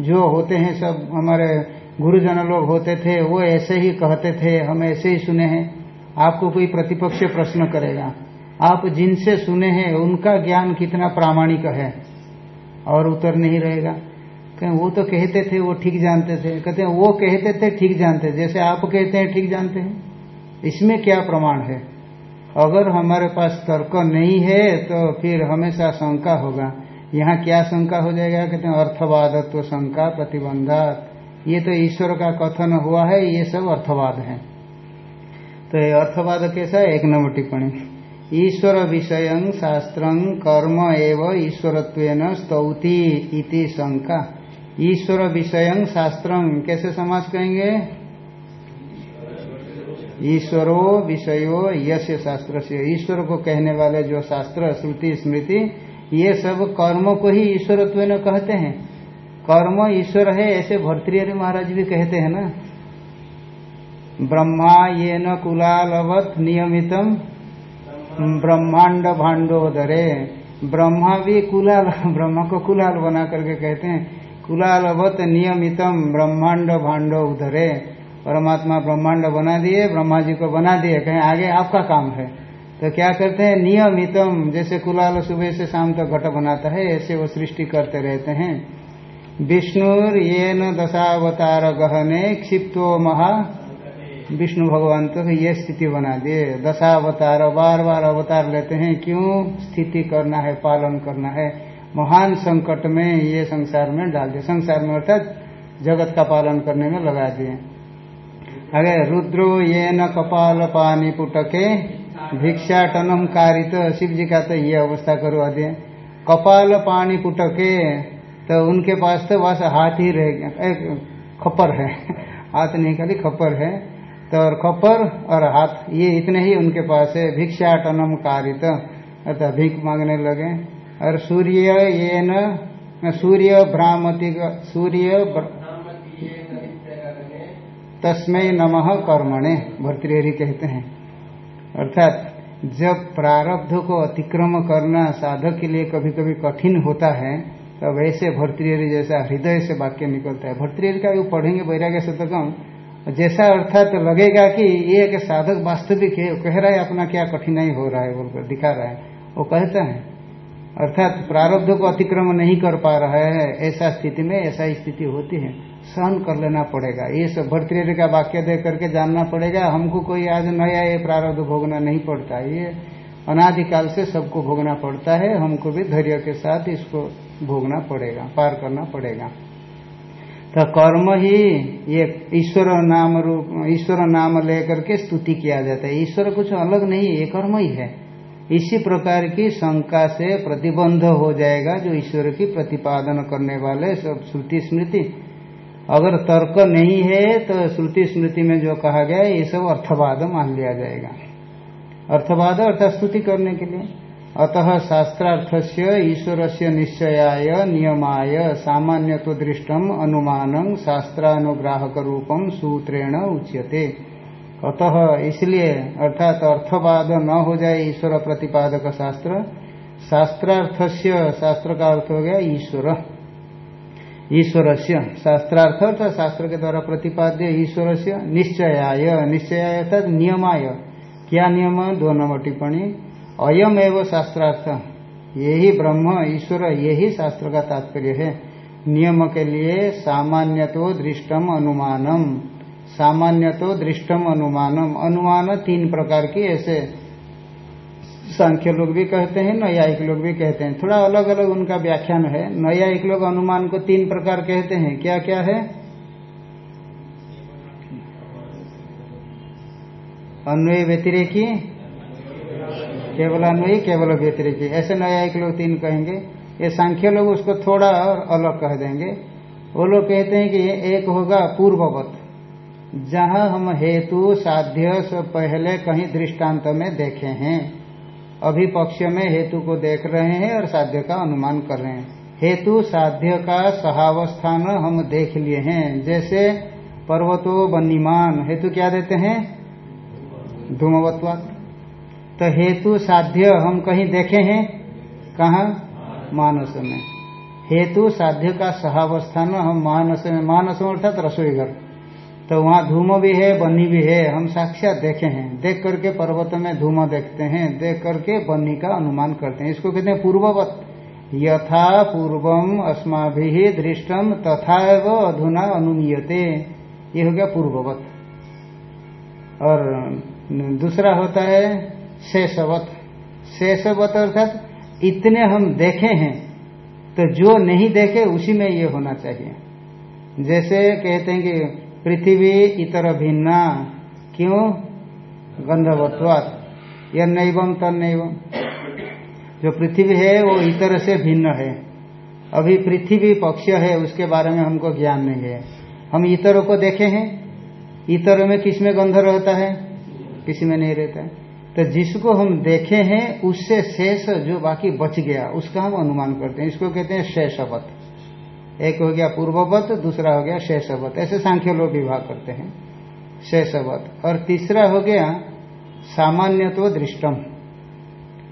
जो होते हैं सब हमारे गुरुजन लोग होते थे, वो ऐसे ही कहते थे, हम ऐसे ही सुने हैं। आपको कोई प्रतिपक्ष प्रश्न करेगा। आप जिनसे सुने हैं, उनका ज्ञान कितना प्रामाणिक है? और उत्तर नहीं रहेगा। कहें, वो तो कहते थे, वो ठीक जानते थे। कहते हैं, वो कहते थे, ठीक जानते जैसे आप कहते हैं, ठीक जानते हैं। इसमें क्या प्रमाण है? अगर हमारे पास तर्क नहीं है तो फिर हमेशा शंका होगा। यहाँ क्या शंका हो जाएगा? कहते हैं, अर्थवादत्व शंका प्रतिबंधात। ये तो ईश्वर का कथन हुआ है, ये सब अर्थवाद है। तो ये अर्थवाद कैसा है? एक नंबर टिप्पणी। ईश्वर विषय शास्त्र कर्म एवं ईश्वरत्व स्तौति इति शंका ईश्वर विषय शास्त्र कैसे समाज कहेंगे ईश्वरो विषयो यश शास्त्र से ईश्वर को कहने वाले जो शास्त्र, श्रुति, स्मृति, ये सब कर्म को ही ईश्वरत्व कहते हैं। कर्म ईश्वर है, ऐसे भर्तृहरि महाराज भी कहते हैं ना। ब्रह्मा ये न कुलालवत नियमितम। ब्रह्मांड भांडोदरे ब्रह्मा भी कुलाल, ब्रह्मा को कुलाल बना करके कहते हैं, कुलालवत नियमितम ब्रह्मांड भांडो उधरे परमात्मा ब्रह्मांड बना दिए, ब्रह्मा जी को बना दिए, कहें, आगे आपका काम है। तो क्या करते हैं, नियमितम, जैसे कुलाल सुबह से शाम तक तो घट बनाता है, ऐसे वो सृष्टि करते रहते हैं। विष्णुर ये न दशावतार गहने क्षिप्तो महा विष्णु भगवान तो ये स्थिति बना दिए दशावतार बार बार अवतार लेते हैं। क्यों? स्थिति करना है, पालन करना है। महान संकट में ये संसार में डाल दिए। संसार में अर्थात जगत का पालन करने में लगा दिए। अरे, रुद्रो ये न कपाल पानी पुटके भिक्षाटनम कारित। शिव जी का तो ये अवस्था करवा दिए। कपाल पानी पुटके तो उनके पास तो बस हाथ ही रह गया। एक खप्पर है। हाथ नहीं, खाली खप्पर है। तो और खप्पर और हाथ, ये इतने ही उनके पास है। भिक्षाटनम कारित। अतः भीख मांगने लगे। और सूर्य ये न सूर्य भ्रामति सूर्य तस्मय नमः कर्मणे, भर्तृहरि कहते हैं। अर्थात, जब प्रारब्ध को अतिक्रम करना साधक के लिए कभी कभी कठिन होता है तो वैसे भर्तृहरि जैसा हृदय से वाक्य निकलता है। भर्तृहरि का वो पढ़ेंगे वैराग्य शतकम। जैसा अर्थात तो लगेगा कि ये एक साधक वास्तविक है कह रहा है, अपना क्या कठिनाई हो रहा है? बोलकर दिखा रहा है। वो कहता है, अर्थात प्रारब्ध को अतिक्रम नहीं कर पा रहा है। ऐसा स्थिति में ऐसा स्थिति होती है। सहन कर लेना पड़ेगा। ये सब भर्तृहरि का वाक्य दे करके जानना पड़ेगा। हमको कोई आज नया ये प्रारब्ध भोगना नहीं पड़ता। ये अनादिकाल से सबको भोगना पड़ता है। हमको भी धैर्य के साथ इसको भोगना पड़ेगा, पार करना पड़ेगा। तो कर्म ही ये ईश्वर नाम रूप, ईश्वर नाम लेकर के स्तुति किया जाता है। ईश्वर कुछ अलग नहीं, ये कर्म ही है। इसी प्रकार की शंका से प्रतिबंध हो जाएगा जो ईश्वर की प्रतिपादन करने वाले सब श्रुति स्मृति। अगर तर्क नहीं है तो श्रुति स्मृति में जो कहा गया ये सब अर्थवाद मान लिया जाएगा। अर्थवाद अर्थात स्तुति करने के लिए। अतः शास्त्रार्थ से ईश्वर से निश्चयाय, नियमाय सामान्य तो दृष्टम अनुमान शास्त्रानुग्राहक रूपम सूत्रेण उच्यते। अतः इसलिए, अर्थात अर्थवाद न हो जाए ईश्वर प्रतिपादक शास्त्र शास्त्रार्थ से शास्त्र का अर्थ हो गया ईश्वर। ईश्वर से शास्त्रार्थ अर्थात शास्त्र के द्वारा प्रतिपाद्य ईश्वर से निश्चयाय। निश्चयाय अर्थात नियमाय। क्या नियम? दो नंबर टिप्पणी। अयम एवं शास्त्रार्थ। यही ब्रह्म, ईश्वर, यही शास्त्र का तात्पर्य है। नियम के लिए सामान्य तो दृष्टम अनुमानम। सामान्य तो दृष्टम अनुमानम। अनुमान तीन प्रकार की ऐसे सांख्य लोग भी कहते हैं, नयायिक लोग भी कहते हैं। थोड़ा अलग अलग उनका व्याख्यान है। नयायिक लोग अनुमान को तीन प्रकार कहते हैं। क्या क्या है? अन्वय व्यतिरेकी केवल अन्वयी केवल व्यतिरिकी। ऐसे नया एक लोग तीन कहेंगे। ये सांख्य लोग उसको थोड़ा और अलग कह देंगे। वो लोग कहते हैं कि एक होगा पूर्ववत, जहाँ हम हेतु, साध्य, से पहले कहीं दृष्टांत में देखे हैं। अभी पक्ष में हेतु को देख रहे हैं और साध्य का अनुमान कर रहे हैं। हेतु, साध्य का सहावस्थान हम देख लिए हैं। जैसे पर्वतो बनीमान हेतु क्या देते हैं? धूमवत्वात। तो हेतु साध्य हम कहीं देखे हैं? कहा? मानस में। हेतु साध्य का सहावस्थान हम मानस में महानस अर्थात रसोई घर तो वहाँ धूम भी है बन्नी भी है, हम साक्षात देखे हैं। देख करके पर्वत में धूम देखते हैं, देख करके बन्नी का अनुमान करते हैं। इसको कहते हैं पूर्ववत। यथा पूर्वम अस्मा दृष्टम तथा अधुना अनुमीयते। ये हो गया पूर्ववत। और दूसरा होता है शेषवत। शेषवत अर्थात इतने हम देखे हैं तो जो नहीं देखे उसी में ये होना चाहिए। जैसे कहते हैं कि पृथ्वी इतर भिन्ना, क्यों? गंधवत्वात। या नैवम तन्नैवम जो पृथ्वी है, वो इतर से भिन्न है। अभी पृथ्वी पक्ष है, उसके बारे में हमको ज्ञान नहीं है। हम इतरों को देखे हैं? इतर में किसमें गंध रहता है? किसी में नहीं रहता है? तो जिसको हम देखे हैं, उससे शेष जो बाकी बच गया, उसका हम अनुमान करते हैं। इसको कहते हैं शेषवत। एक हो गया पूर्ववत, दूसरा हो गया शेषवत। ऐसे सांख्य लोग विवाह करते हैं। शेषवत। और तीसरा हो गया सामान्य तो दृष्टम।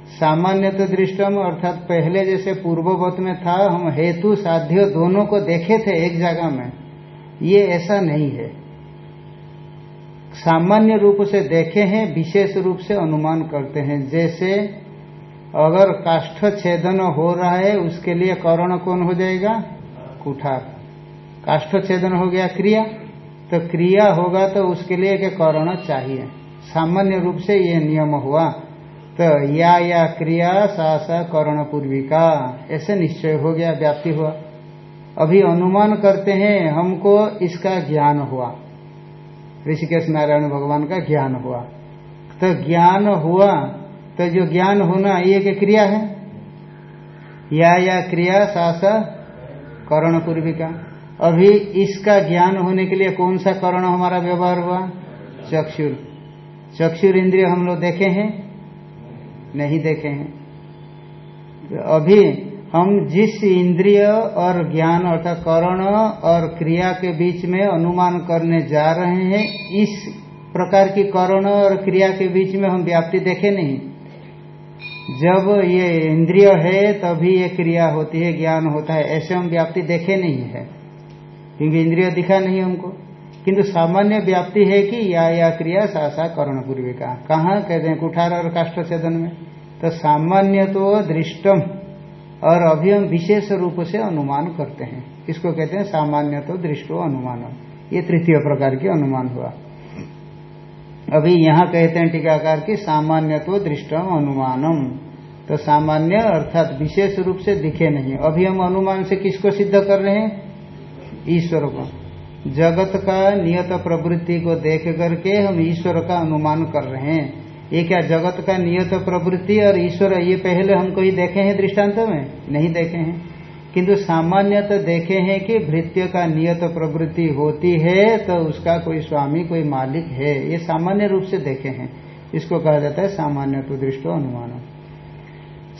सामान्य तो दृष्टम अर्थात पहले जैसे पूर्ववत में था, हम हेतु साध्य दोनों को देखे थे एक जगह में। ये ऐसा नहीं है। सामान्य रूप से देखे हैं, विशेष रूप से अनुमान करते हैं। जैसे, अगर काष्ठ छेदन हो रहा है, उसके लिए करण कौन हो जाएगा? कुठार। काष्ठ छेदन हो गया क्रिया तो क्रिया होगा तो उसके लिए एक करण चाहिए। सामान्य रूप से ये नियम हुआ। तो या या क्रिया, सा सा, कर्ण पूर्विका, ऐसे निश्चय हो गया, व्याप्ति हुआ। अभी अनुमान करते हैं, हमको इसका ज्ञान हुआ। ऋषिकेश नारायण भगवान का ज्ञान हुआ। तो ज्ञान हुआ तो जो ज्ञान होना ये एक क्रिया है? या या क्रिया सासा करण पूर्विका अभी इसका ज्ञान होने के लिए कौन सा करण हमारा व्यवहार हुआ? चक्षुर। चक्षुर इंद्रिय हम लोग देखे हैं? नहीं देखे हैं। अभी हम जिस इंद्रिय और ज्ञान अर्थात करण और क्रिया के बीच में अनुमान करने जा रहे हैं, इस प्रकार की करण और क्रिया के बीच में हम व्याप्ति देखे नहीं। जब ये इंद्रिय है, तभी ये क्रिया होती है, ज्ञान होता है, ऐसे हम व्याप्ति देखे नहीं है। क्योंकि इंद्रिय दिखा नहीं हमको। किंतु सामान्य व्याप्ति है कि या या क्रिया सा सा कर्ण पूर्विका। कहाँ? कहते हैं कुठार और काष्ठ छेदन में। तो सामान्य तो दृष्टम। और अभी हम विशेष रूप से अनुमान करते हैं। इसको कहते हैं? सामान्य तो दृष्टो अनुमान ये तृतीय प्रकार की अनुमान हुआ। अभी यहाँ कहते हैं टीकाकार की सामान्य तो दृष्टम अनुमानम। तो सामान्य अर्थात विशेष रूप से दिखे नहीं। अभी हम अनुमान से किसको सिद्ध कर रहे हैं? ईश्वर को। जगत का नियत प्रवृत्ति को देख करके हम ईश्वर का अनुमान कर रहे हैं। ये क्या जगत का नियत प्रवृत्ति और ईश्वर, ये पहले हम कोई देखे हैं दृष्टांत में? नहीं देखे हैं। किंतु सामान्य तो देखे हैं कि भृत्य का नियत प्रवृत्ति होती है तो उसका कोई स्वामी, कोई मालिक है। ये सामान्य रूप से देखे हैं। इसको कहा जाता है सामान्य तो दृष्टो अनुमान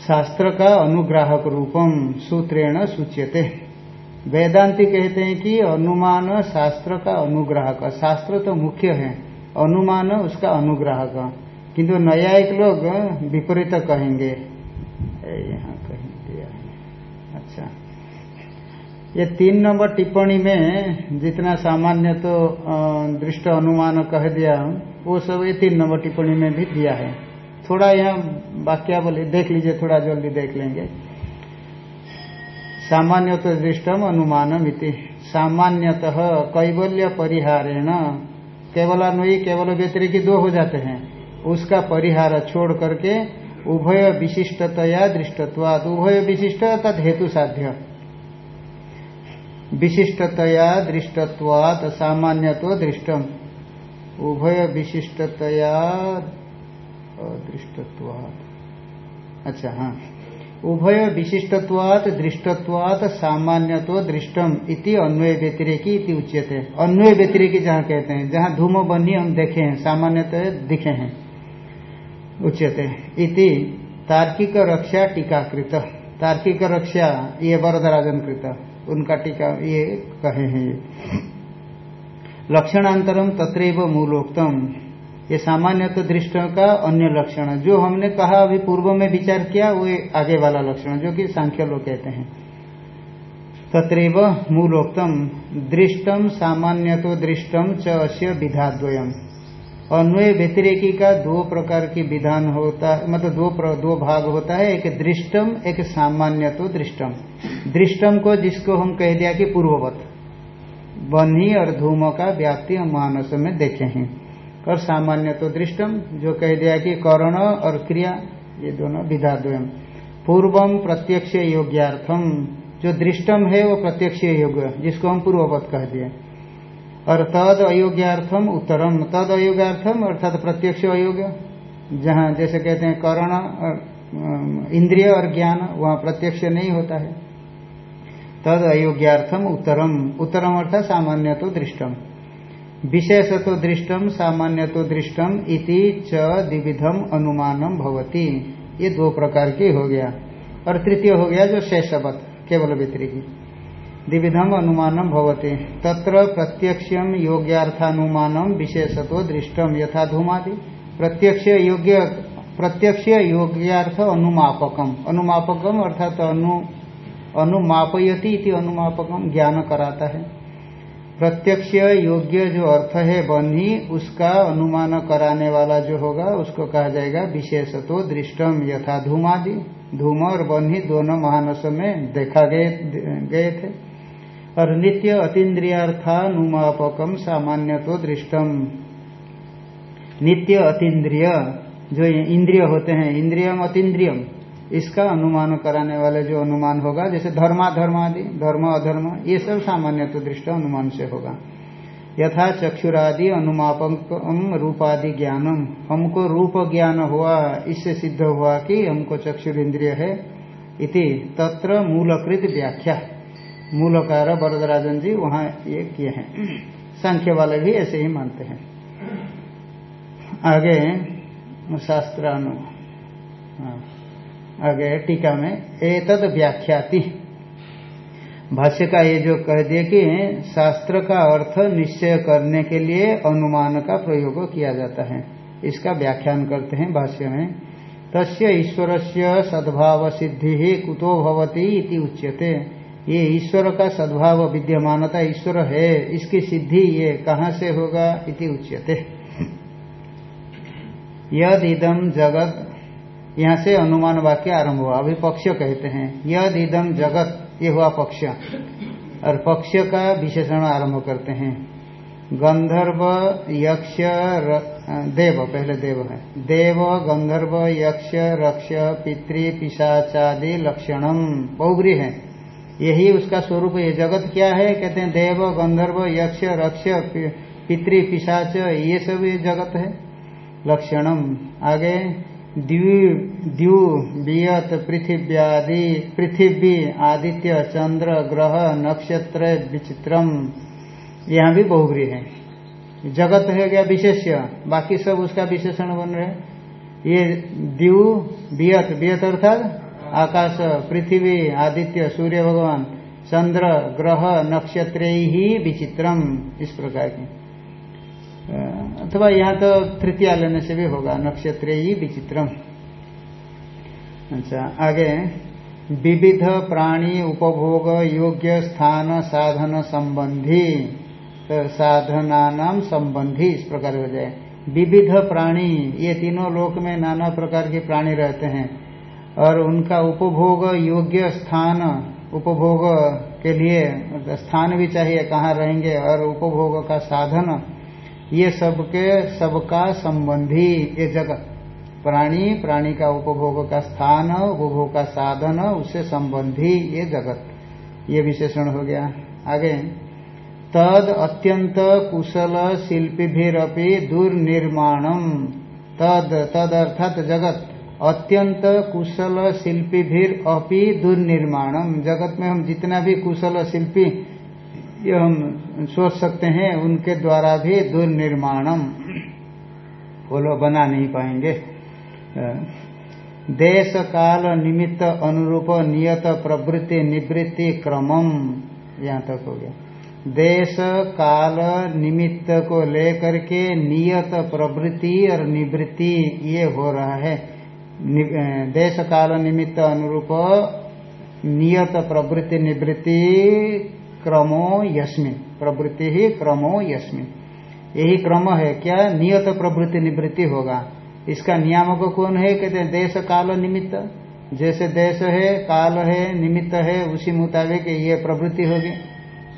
शास्त्र का अनुग्राहक रूपम सूत्रेण सूच्यते। वेदांति कहते हैं कि अनुमान शास्त्र का अनुग्राहक। शास्त्र तो मुख्य है। अनुमान उसका अनुग्राहक। किंतु न्यायिक लोग विपरीत कहेंगे। यहाँ कहीं दिया अच्छा। ये तीन नंबर टिप्पणी में जितना सामान्य तो दृष्ट अनुमान कह दिया, वो सब ये तीन नंबर टिप्पणी में भी दिया है। थोड़ा यहाँ वाक्या बोले देख लीजिए, थोड़ा जल्दी देख लेंगे। सामान्य तो दृष्टम अनुमानम इति। सामान्यतः कैवल्य परिहारेण केवल अनुयी केवल व्यतिरिकी दो हो जाते हैं। उसका परिहार छोड़ करके उभय विशिष्टतया दृष्टत्वाद उभय विशिष्ट तद हेतु साध्य। विशिष्टतया दृष्टत्वाद सामान्यत्व दृष्टम उभय विशिष्टतया दृष्टत्वाद अच्छा हाँ। उभय विशिष्टत्वात दृष्टत्वात सामान्यत्व दृष्टम इति अन्वय व्यतिरेकी इति उच्यते। अन्वय व्यतिरेकी जहाँ कहते हैं, जहाँ धूम बनी हम देखे हैं सामान्यतः दिखे हैं। उच्यते। इति तार्किक रक्षा टीकाकृत तार्किक रक्षा ये वरदराजन कृत। उनका टीका ये कहे हैं। लक्षणांतरम तत्रैव मूलोक्तम। ये सामान्य तो दृष्ट का अन्य लक्षण। जो हमने कहा अभी पूर्व में विचार किया, वो आगे वाला लक्षण, जो कि सांख्य लोग कहते हैं। तत्रैव मूलोक्तम। दृष्टम सामान्य तो दृष्टम च अश्य विधाद्वयम। अन्वय व्यतिरेकी का दो प्रकार की विधान होता है मतलब दो प्र, दो भाग होता है एक दृष्टम एक सामान्य तो दृष्टम। दृष्टम को जिसको हम कह दिया कि पूर्ववत। बनी और धूम का व्याप्ति हम मानस में देखे हैं। और सामान्य तो दृष्टम जो कह दिया कि करण और क्रिया ये दोनों विधा द्वयम पूर्वम प्रत्यक्ष योग्यार्थम जो दृष्टम है वो प्रत्यक्ष योग्य जिसको हम पूर्ववत कह दिए। और तद अयोग्यार्थम उत्तरम। तद अयोग्यार्थम अर्थात प्रत्यक्ष अयोग्य जहाँ जैसे कहते हैं करण इंद्रिय और ज्ञान, वहाँ प्रत्यक्ष नहीं होता है। तद अयोग्यार्थम उत्तरम। उत्तरम अर्थात सामान्य तो दृष्टम। विशेष तो दृष्टम सामान्य तो दृष्टम इति च द्विविधम अनुमानम भवती। ये दो प्रकार की हो गया। और तृतीय हो गया जो शेषवत, केवल व्यतिरिकी द्विविधम अनुमानम भवती। तत्र प्रत्यक्षम योग्यार्थानुमानम विशेषतो दृष्टम यथा धूमादि। प्रत्यक्ष योग्य, प्रत्यक्ष योग्यार्थ अनुमापकम। अनुमापकम अर्थात अनु, अनुमापयति इति अनुमापकम ज्ञान कराता है। प्रत्यक्ष योग्य जो अर्थ है बन्ही, उसका अनुमान कराने वाला जो होगा, उसको कहा जाएगा विशेष तो दृष्टम यथा धूमादि। धूम और बन्ही दोनों महानस में देखा गए गए थे। और नित्य अतीन्द्रियार्थानुमापकम सामान्य तो दृष्टम नित्य अतीन्द्रिय, जो इंद्रिय होते हैं, इंद्रियम अतीन्द्रियम, इसका अनुमान कराने वाले जो अनुमान होगा, जैसे धर्मा धर्मादि, धर्म अधर्म, ये सब सामान्य तो दृष्ट अनुमान से होगा। यथा चक्षुरादि अनुमापक रूपादि ज्ञानम, हमको रूप ज्ञान हुआ, इससे सिद्ध हुआ कि हमको चक्षुर इंद्रिय है, इति तत्र मूलकृत व्याख्या। मूलकार वरदराजन जी वहाँ ये किए हैं। संख्य वाले भी ऐसे ही मानते हैं। आगे शास्त्रानु हाँ। आगे टीका में एतद व्याख्याति। भाष्य का ये जो कह दिए कि शास्त्र का अर्थ निश्चय करने के लिए अनुमान का प्रयोग किया जाता है। इसका व्याख्यान करते हैं भाष्य में। तस्य ईश्वर से सद्भाव सिद्धि कुतो भवती इति उच्यते। ये ईश्वर का सद्भाव विद्यमानता ईश्वर है, इसकी सिद्धि ये कहाँ से होगा इति उच्यते। यद इदम जगत, यहाँ से अनुमान वाक्य आरंभ हुआ, अभी पक्ष कहते हैं। यद इदम जगत, ये हुआ पक्ष। और पक्ष का विशेषण आरंभ करते हैं। गंधर्व यक्ष र... देव, पहले देव है। देव, गंधर्व यक्ष, रक्ष, पितृ, पिशाचादि लक्षणम बहुग्री है। यही उसका स्वरूप ये जगत क्या है? कहते हैं देव, गंधर्व, यक्ष, रक्ष पितृ, पिशाच, ये सब ये जगत है। लक्षणम। आगे द्यू वियत पृथिव्यादि पृथिवी, आदित्य, चंद्र, ग्रह, नक्षत्र, विचित्रम। यहाँ भी बहुग्री है। जगत है गया विशेष्य। बाकी सब उसका विशेषण बन रहे ये द्यू वियत वियत अर्थात आकाश, पृथ्वी, आदित्य, सूर्य भगवान, चंद्र, ग्रह नक्षत्र ही विचित्रम, इस प्रकार की। अथवा यहाँ तो तृतीया लेने से भी होगा नक्षत्र ही विचित्रम। अच्छा आगे, विविध प्राणी उपभोग योग्य स्थान साधन संबंधी तो साधना नाम संबंधी इस प्रकार हो जाए। विविध प्राणी, ये तीनों लोक में नाना प्रकार के प्राणी रहते हैं। और उनका उपभोग योग्य स्थान, उपभोग के लिए स्थान भी चाहिए, कहाँ रहेंगे और उपभोग का साधन, ये सबके सबका संबंधी ये जगत प्राणी प्राणी का उपभोग का स्थान, उपभोग का साधन, उससे संबंधी ये जगत। ये विशेषण हो गया। आगे, तद अत्यंत कुशल शिल्पीभिरपि दुर्निर्माणम तद तद अर्थात जगत। अत्यंत कुशल शिल्पीभिर अपि दुर्निर्माणम जगत में हम जितना भी कुशल शिल्पी, ये हम सोच सकते हैं, उनके द्वारा भी दुर्निर्माणम लोग बना नहीं पाएँगे। देश काल निमित्त अनुरूप नियत प्रवृत्ति निवृत्ति क्रमम यहाँ तक हो गया। देश काल निमित्त को लेकर के नियत प्रवृत्ति और निवृत्ति ये हो रहा है। देश काल निमित्त अनुरूप नियत प्रवृत्ति निवृत्ति क्रमो यस्मिन प्रवृत्ति ही क्रमो यस्मिन यही क्रम है, क्या? नियत प्रवृत्ति निवृत्ति होगा। इसका नियामक कौन है? कहते हैं देश काल निमित्त। जैसे देश है, काल है, निमित्त है, उसी मुताबिक ये प्रवृत्ति होगी।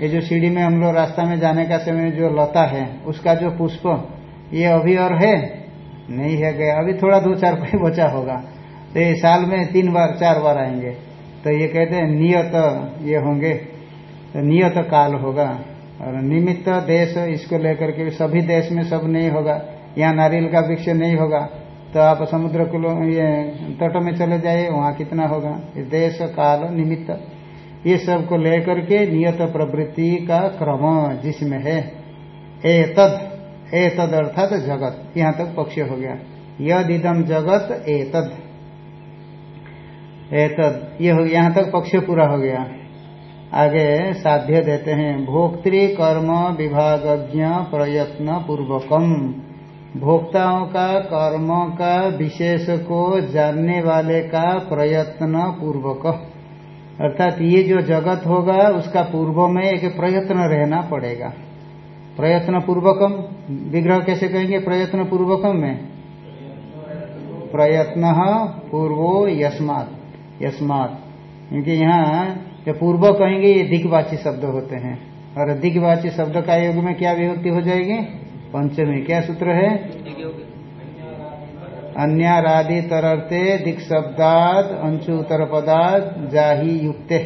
ये जो सीढ़ी में हम लोग रास्ता में जाने का समय जो लता है, उसका जो पुष्प, ये अभी और है? नहीं है गया अभी थोड़ा दो चार कोई बचा होगा। तो ये साल में तीन बार, चार बार आएँगे। तो ये कहते हैं नियत, ये होंगे। तो नियत काल होगा। और निमित्त देश इसको लेकर के सभी देश में सब नहीं होगा। यहाँ नारियल का वृक्ष नहीं होगा। तो आप समुद्र कुल ये तट में चले जाइए, वहाँ कितना होगा? ये देश, काल, निमित्त, ये सबको लेकर के नियत प्रवृत्ति का क्रम जिसमें है। ए तद ए तद अर्थात जगत। यहाँ तक पक्ष हो गया। यद इदम जगत ए तद ए तद ये यहाँ तक पक्ष पूरा हो गया। आगे साध्य देते हैं। भोक्तृ कर्म विभागज्ञ प्रयत्न पूर्वकम। भोक्ताओं का कर्म का विशेष को जानने वाले का प्रयत्न पूर्वक। अर्थात ये जो जगत होगा, उसका पूर्व में एक प्रयत्न रहना पड़ेगा। प्रयत्न पूर्वकम विग्रह कैसे कहेंगे? प्रयत्न पूर्वकम में। प्रयत्न पूर्वो यस्मात। यस्मात। क्योंकि यहाँ जब पूर्व कहेंगे, ये दिग्वाची शब्द होते हैं। और दिग्वाची शब्द का योग में क्या विभक्ति हो जाएगी? पंचमी। क्या सूत्र है? अन्यारादि तरते दिक शब्दाद अंशु उत्तर पदाद जाही युक्ते।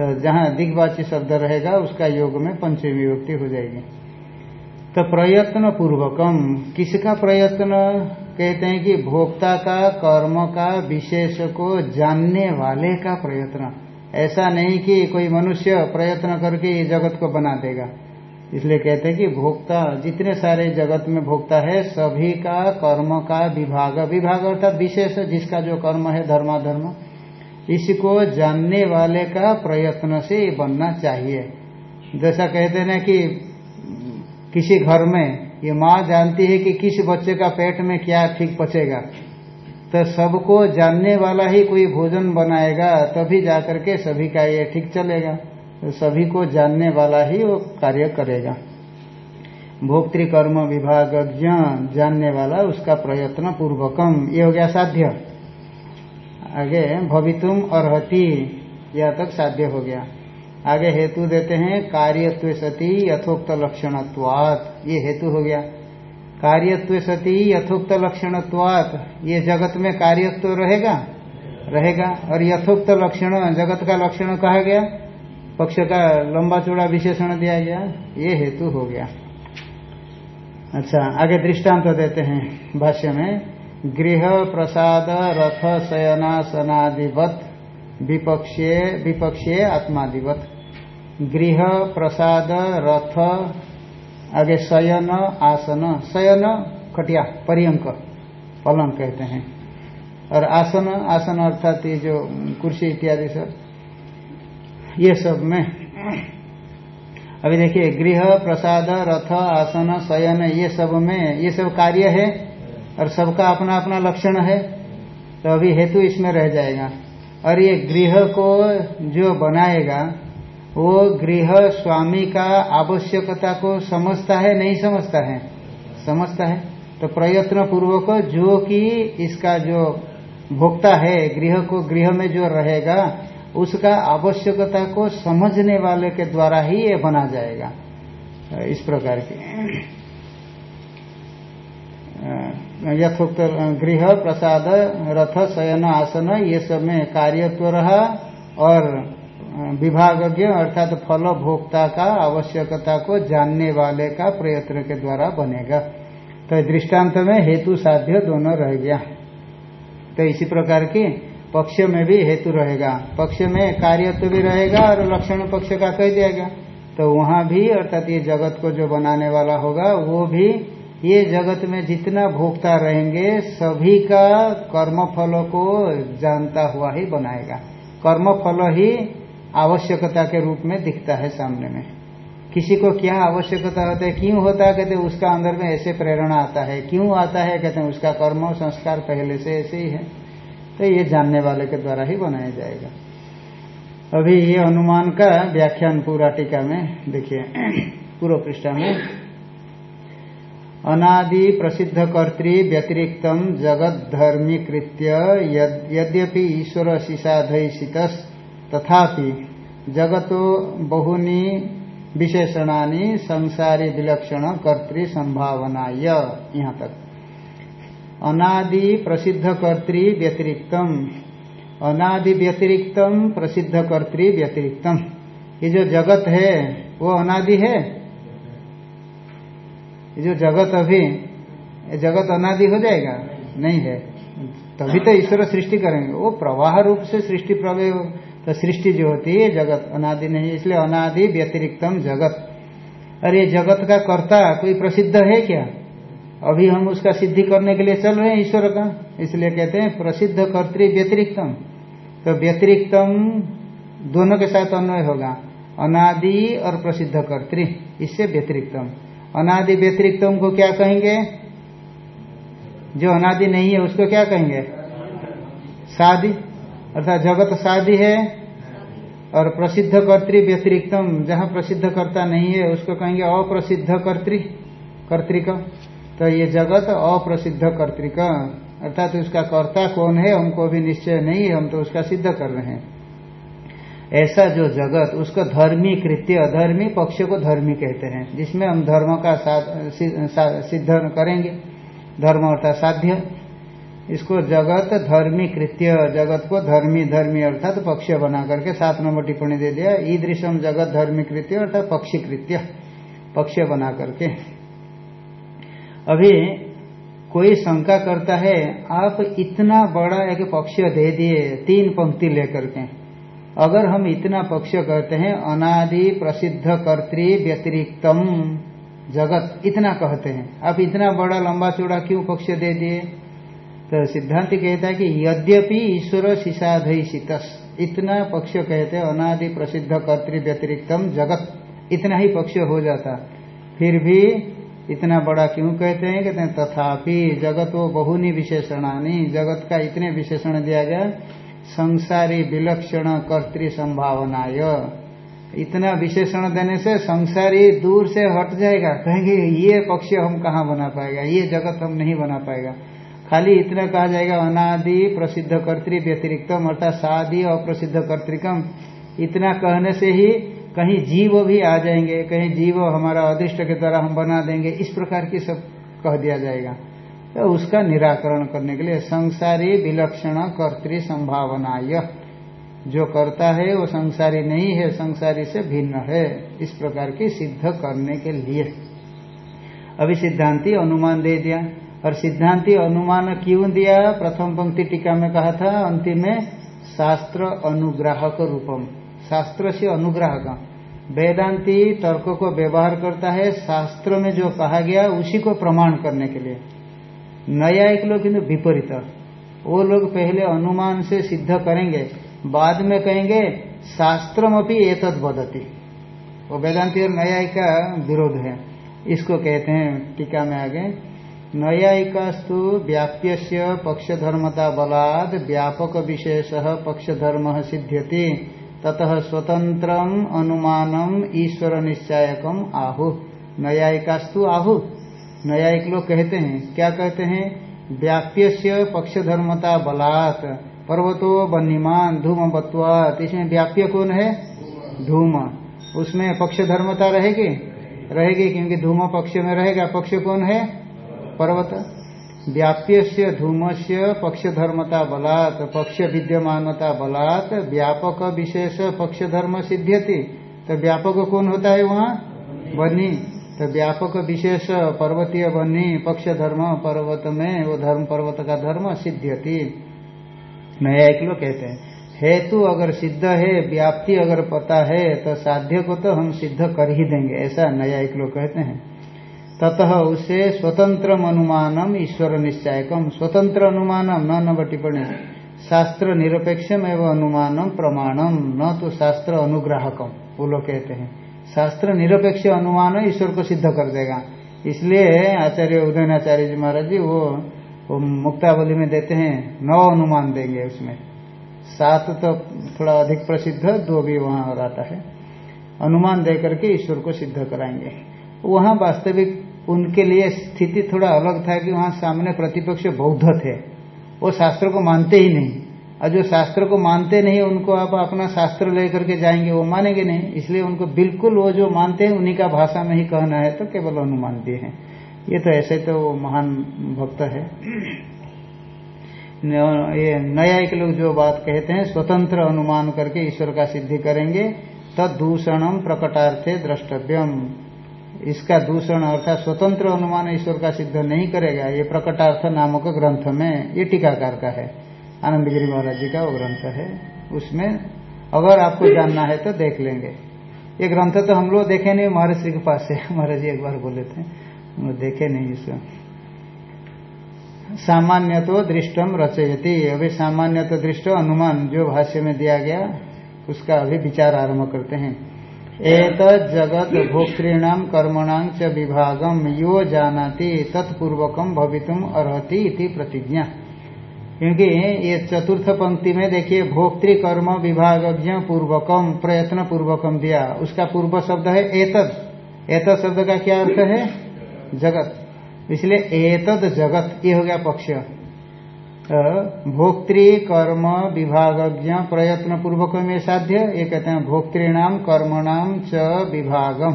तो जहाँ दिग्वाची शब्द रहेगा, उसका योग में पंचमी विभक्ति हो जाएगी। तो प्रयत्न पूर्वकम किसका प्रयत्न? कहते हैं कि भोक्ता का, कर्म का, विशेष को जानने वाले का प्रयत्न। ऐसा नहीं कि कोई मनुष्य प्रयत्न करके ये जगत को बना देगा। इसलिए कहते हैं कि भोक्ता, जितने सारे जगत में भोक्ता है, सभी का, कर्म का विभाग विभाग अर्थात विशेष, जिसका जो कर्म है, धर्माधर्म, इसको जानने वाले का प्रयत्न से बनना चाहिए। जैसा कहते हैं कि किसी घर में, ये माँ जानती है कि किस बच्चे का पेट में क्या ठीक पचेगा। तो सबको जानने वाला ही कोई भोजन बनाएगा, तभी जाकर के सभी का ये ठीक चलेगा। तो सभी को जानने वाला ही वो कार्य करेगा। भोक्तृकर्म विभाग जानने वाला उसका प्रयत्न पूर्वकम ये हो गया साध्य। आगे, भवितुम अर्ति यह तक साध्य हो गया। आगे हेतु देते हैं कार्यत्व सती यथोक्त लक्षणत्वात। ये हेतु हो गया। कार्यत्व सती यथोक्त लक्षणत्वात। ये जगत में कार्यत्व रहेगा? रहेगा। और यथोक्त लक्षण, जगत का लक्षण कहा गया? पक्ष का लंबा चौड़ा विशेषण दिया गया। ये हेतु हो गया। अच्छा आगे दृष्टांत तो देते हैं भाष्य में। गृह प्रसाद रथ शयनासनादिवत। विपक्षे विपक्षे आत्मादिवत। गृह प्रसाद रथ आगे शयन आसन, शयन खटिया, पर्यंक, पलंग कहते हैं। और आसन आसन अर्थात ये जो कुर्सी इत्यादि सब, ये सब में, अभी देखिए गृह प्रसाद रथ आसन, शयन, ये सब में, ये सब कार्य है, और सबका अपना अपना लक्षण है तो अभी हेतु इसमें रह जाएगा। और ये गृह को जो बनाएगा वो गृह स्वामी का आवश्यकता को समझता है, नहीं समझता है? समझता है। तो प्रयत्न पूर्वक जो कि इसका जो भोक्ता है, गृह को, गृह में जो रहेगा, उसका आवश्यकता को समझने वाले के द्वारा ही ये बना जाएगा। इस प्रकार के। यथोक्त गृह, प्रसाद, रथ, शयन, आसन, ये सब में कार्यत्व रहा और विभागज्ञ अर्थात फल भोक्ता का आवश्यकता को जानने वाले का प्रयत्न के द्वारा बनेगा। तो दृष्टांत में हेतु साध्य दोनों रह गया तो इसी प्रकार की पक्ष में भी हेतु रहेगा। पक्ष में कार्य तो भी रहेगा और लक्षण पक्ष का कह दिया गया। तो वहाँ भी अर्थात ये जगत को जो बनाने वाला होगा, वो भी ये जगत में जितना भोक्ता रहेंगे, सभी का कर्म फलों को जानता हुआ ही बनाएगा। कर्म फल ही आवश्यकता के रूप में दिखता है सामने में। किसी को क्या आवश्यकता होता है, क्यों होता है, कहते उसका अंदर में ऐसे प्रेरणा आता है। क्यों आता है, कहते हैं, उसका कर्म संस्कार पहले से ऐसे ही है। तो ये जानने वाले के द्वारा ही बनाया जाएगा। अभी ये अनुमान का व्याख्यान पूरा टीका में, देखिए, पूर्व पृष्ठा में। अनादि प्रसिद्ध कर्तृ व्यतिरिक्तम जगत धर्मी कृत्य यद्यपि ईश्वर शिशाधयिषित तथापि जगतो बहुनी विशेषणानि संसारी विलक्षण कर्तृ संभावना यहाँ तक। अनादि प्रसिद्ध कर्तृ व्यतिरिक्तम। अनादि व्यतिरिक्तम प्रसिद्ध कर्तृ व्यतिरिक्तम। ये जो जगत है, वो अनादि है? ये जो जगत अभी जगत अनादि हो जाएगा? नहीं है। तभी तो ईश्वर सृष्टि करेंगे। वो प्रवाह रूप से सृष्टि प्रवय तो सृष्टि जो होती है जगत, अनादि नहीं, इसलिए अनादि व्यतिरिक्तम जगत। और ये जगत का कर्ता कोई प्रसिद्ध है क्या? अभी हम उसका सिद्धि करने के लिए चल रहे हैं, ईश्वर का। इसलिए कहते हैं, प्रसिद्ध कर्तृ व्यतिरिक्तम। तो व्यतिरिक्तम दोनों के साथ अन्वय होगा। अनादि और प्रसिद्ध कर्तृ इससे व्यतिरिक्तम। अनादि व्यतिरिक्तम को क्या कहेंगे? जो अनादि नहीं है, उसको क्या कहेंगे? शादी अर्थात जगत शादी है और प्रसिद्ध कर्तृ व्यतिरिक्तम, जहाँ प्रसिद्ध कर्ता नहीं है, उसको कहेंगे अप्रसिद्ध कर्तृ कर्तिक तो ये जगत अप्रसिद्ध कर्तिक अर्थात तो उसका कर्ता कौन है, हमको भी निश्चय नहीं है, हम तो उसका सिद्ध कर रहे हैं। ऐसा जो जगत, उसको धर्मी कृत्य धर्मी पक्ष को धर्मी कहते हैं, जिसमें हम धर्म का सिद्ध करेंगे। धर्म अर्थात साध्य। इसको जगत धर्मी कृत्य, जगत को धर्मी धर्मी अर्थात तो पक्ष बना करके सात नंबर टिप्पणी दे दिया। ईदृशम जगत धर्मी कृत्य अर्थात पक्षी कृत्य, पक्ष बना करके। अभी कोई शंका करता है, आप इतना बड़ा एक पक्ष दे दिए, तीन पंक्ति लेकर के। अगर हम इतना पक्ष कहते हैं, अनादि प्रसिद्ध कर्तृ व्यतिरिक्तम जगत, इतना कहते हैं। आप इतना बड़ा लंबा चौड़ा क्यों पक्ष दे दिए? तो सिद्धांत कहता है कि यद्यपि ईश्वर शिशाधयिषित इतना पक्ष कहते अनादि प्रसिद्ध कर्तृ व्यतिरिक्तम जगत। इतना ही पक्ष हो जाता। फिर भी इतना बड़ा क्यों कहते हैं? कहते हैं, तथापि जगत वो बहुनी विशेषणानी, जगत का इतने विशेषण दिया गया, संसारी विलक्षण कर्तृ संभावना इतना विशेषण देने से संसारी दूर से हट जाएगा। कहेंगे, ये पक्ष हम कहाँ बना पाएगा? ये जगत हम नहीं बना पाएगा। खाली इतना कहा जाएगा, अनादि प्रसिद्ध कर्तृ व्यतिरिक्तम, अर्थात सादि अप्रसिद्ध कर्तिकम इतना कहने से ही कहीं जीव भी आ जाएँगे, कहीं जीव हमारा अदृष्ट के द्वारा हम बना देंगे, इस प्रकार की सब कह दिया जाएगा। तो उसका निराकरण करने के लिए संसारी विलक्षण कर्तृ संभावना जो करता है, वो संसारी नहीं है, संसारी से भिन्न है, इस प्रकार की सिद्ध करने के लिए। अभी सिद्धांति अनुमान दे दिया। और सिद्धांति अनुमान क्यों दिया? प्रथम पंक्ति टीका में कहा था, अंतिम में शास्त्र अनुग्राहक रूपम। शास्त्र से अनुग्रह का वेदांति तर्क को व्यवहार करता है, शास्त्र में जो कहा गया, उसी को प्रमाण करने के लिए। नया एक लोग किन्तु विपरीत। वो लोग पहले अनुमान से सिद्ध करेंगे, बाद में कहेंगे शास्त्रम अपनी एतद बदती वो वेदांति और न्यायिक का विरोध है। इसको कहते हैं टीका में आगे। न्यायिकास्तु व्याप्य पक्षधर्मता बलाद व्यापक विशेष पक्षधर्म सिद्ध्यति। ततः स्वतंत्र अनुमानम ईश्वर निश्चायकम आहु। न्यायिकास्तु आहु। न्यायिक लोग कहते हैं, क्या कहते हैं? व्याप्य पक्षधर्मता बलात् पर्वतो बन्नीमान धूम बत्वात इसमें व्याप्य कौन है? धूम। उसमें पक्ष धर्मता रहेगी? रहेगी, क्योंकि धूम पक्ष में रहेगा। पक्ष कौन है? पर्वत व्याप्य धूम से पक्ष धर्मता बलात्, पक्ष विद्यमानता बलात्, व्यापक विशेष पक्ष धर्म सिद्ध्यति। तो व्यापक कौन होता है वहाँ? बनी। तो व्यापक विशेष पर्वतीय बनी पक्ष धर्म पर्वत में, वो धर्म पर्वत का धर्म सिद्ध्यति। नया एक लोग कहते हैं, हेतु अगर सिद्ध है, व्याप्ति अगर पता है तो साध्य को तो हम सिद्ध कर ही देंगे, ऐसा नया एक लोग कहते हैं। ततः उसे स्वतंत्र अनुमानम ईश्वर निश्चयकम स्वतंत्र अनुमानम न नव टिप्पणी शास्त्र निरपेक्षम एवं अनुमानम प्रमाणम न तो शास्त्र अनुग्राहकम वो लोग कहते हैं। शास्त्र निरपेक्ष अनुमान ईश्वर को सिद्ध कर देगा। इसलिए आचार्य उदयनाचार्य जी महाराज जी वो, वो मुक्तावली में देते हैं नौ अनुमान देंगे उसमें। सात तो थोड़ा अधिक प्रसिद्ध दो भी वहाँ और आता है। अनुमान दे करके ईश्वर को सिद्ध कराएँगे। वहाँ वास्तविक उनके लिए स्थिति थोड़ा अलग था कि वहाँ सामने प्रतिपक्ष बौद्ध थे। वो शास्त्र को मानते ही नहीं। और जो शास्त्र को मानते नहीं, उनको आप अपना शास्त्र लेकर के जाएँगे, वो मानेंगे नहीं। इसलिए उनको बिल्कुल वो जो मानते हैं, उन्हीं का भाषा में ही कहना है तो केवल अनुमान दिए हैं। ये तो ऐसे तो वो महान भक्त है। ये नया एक लोग जो बात कहते हैं, स्वतंत्र अनुमान करके ईश्वर का सिद्धि करेंगे तदूषणम प्रकटार्थे द्रष्टव्यम। इसका दूषण अर्थात स्वतंत्र अनुमान ईश्वर का सिद्ध नहीं करेगा, ये प्रकटार्थ नामक ग्रंथ में ये टीकाकार का है। आनंद गिरी महाराज जी का वो ग्रंथ है। उसमें अगर आपको जानना है तो देख लेंगे। ये ग्रंथ तो हम लोग देखे नहीं, महाराज श्री के पास है। महाराज जी एक बार बोले थे, हम लोग देखे नहीं इसको सामान्य तो दृष्टम रचयती, अभी सामान्य तो दृष्ट अनुमान, जो भाष्य में दिया गया, उसका अभी विचार आरंभ करते हैं। एक जगत भोक्तृणाम कर्मणां च विभागम यो जानाति तत्पूर्वकम भवितुम अर्ति इति प्रतिज्ञा। क्योंकि ये चतुर्थ पंक्ति में देखिए भोक्तृ कर्म विभागज्ञ पूर्वकम प्रयत्न पूर्वकम दिया, उसका पूर्व शब्द है एतद। एतद शब्द का क्या अर्थ है? जगत। इसलिए एतद जगत, ये हो गया पक्ष। भोक्तृ कर्म विभागज्ञ प्रयत्न पूर्वक में साध्य, ये कहते हैं भोक्तृणाम कर्मणाम च विभागम।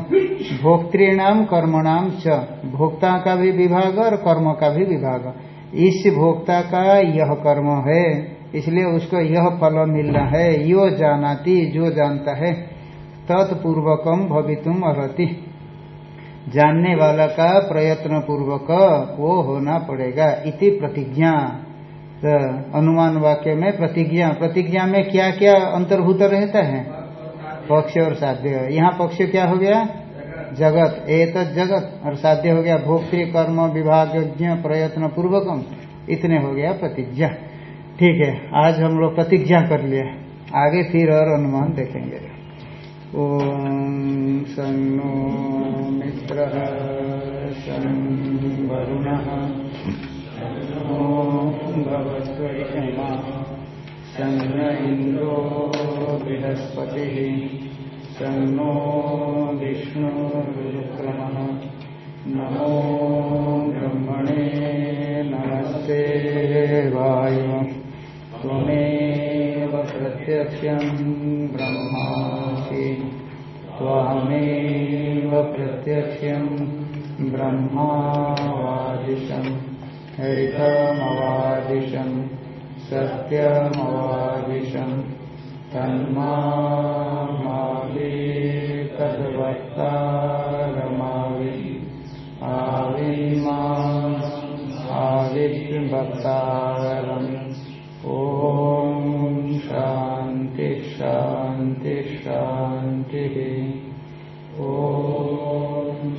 भोक्तृणाम कर्मणाम च, भोक्ता का भी विभाग और कर्म का भी विभाग। इस भोक्ता का यह कर्म है, इसलिए उसको यह फल मिलना है, यो जानाती, जो जानता है। तत्पूर्वकम भवितुम अर्ति जानने वाला का प्रयत्न पूर्वक वो होना पड़ेगा, इति प्रतिज्ञा। तो अनुमान वाक्य में प्रतिज्ञा प्रतिज्ञा में क्या क्या अंतर्भूत रहता है? पक्ष और साध्य। यहाँ पक्ष क्या हो गया? जगत। एक जगत। और साध्य हो गया भोक्तृ, कर्म विभागज्ञ प्रयत्न पूर्वकम। इतने हो गया प्रतिज्ञा। ठीक है, आज हम लोग प्रतिज्ञा कर लिए। आगे फिर और अनुमान देखेंगे। ओम सन्नो मित्र वरुण भगवत्मा सन्न इंद्रो बृहस्पति सन्नो विष्णुरुक्रमः नमो ब्रह्मणे नमस्ते वायु। त्वमेव प्रत्यक्षम् ब्रह्मासि। त्वमेव प्रत्यक्षम् ब्रह्मावादिशम् हरितमवादिशम् सत्यमवादिशम् तन्मावि तद्वक्तारमावि आविमा आविद्वक्तारम् ॐ शान्ति शान्ति शान्तिः। ॐ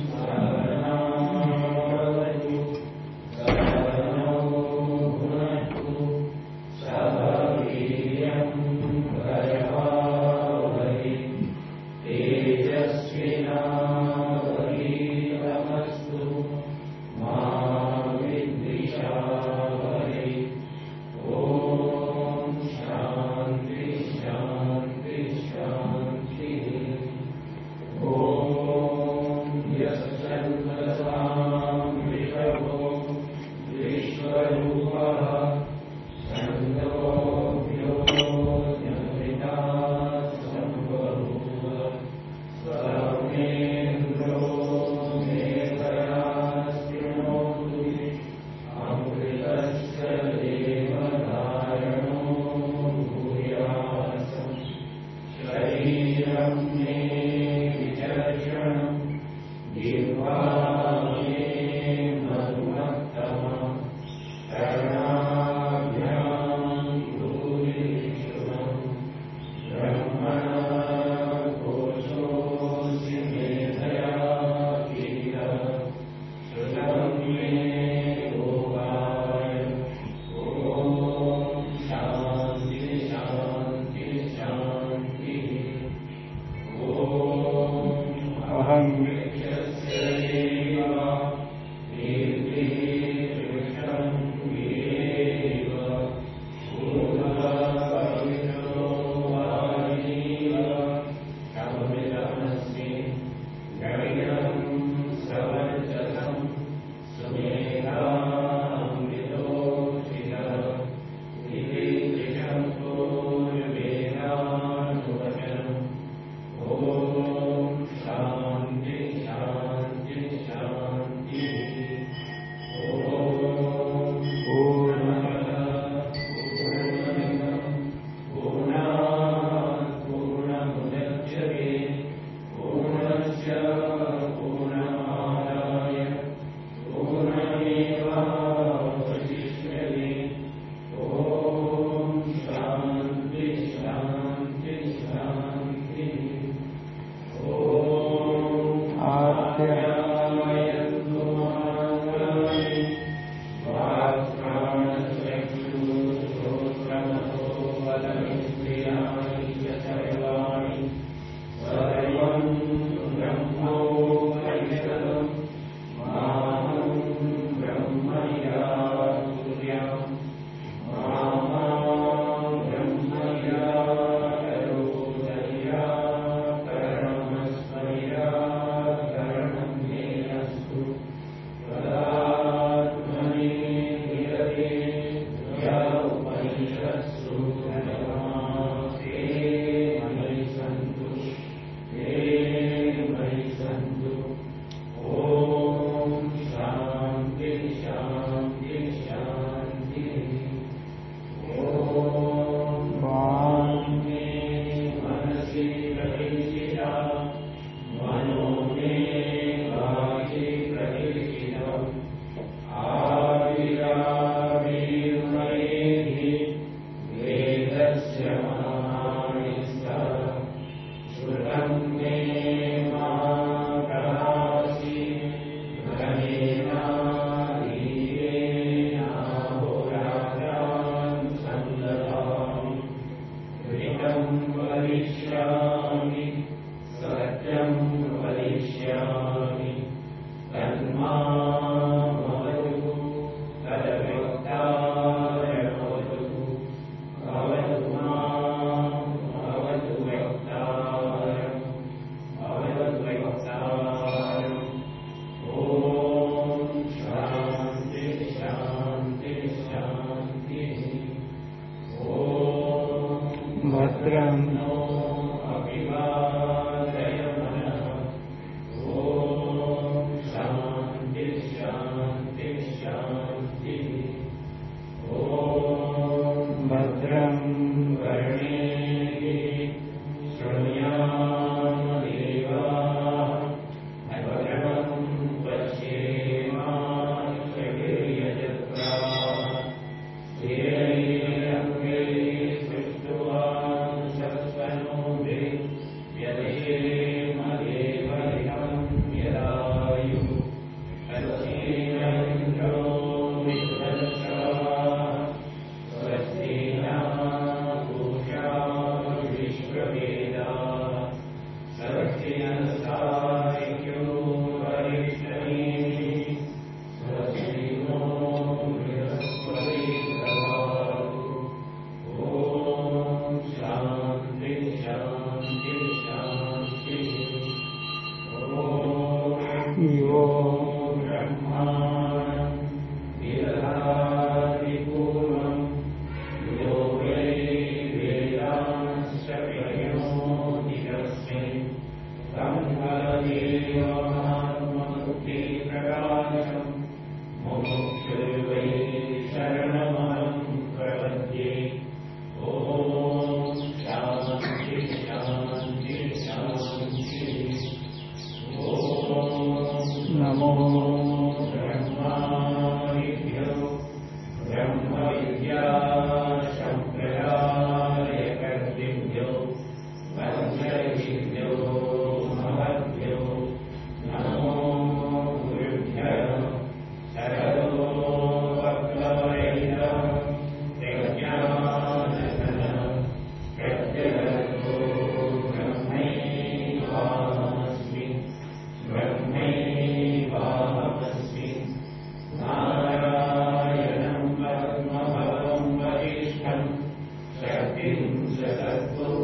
शक्तिं च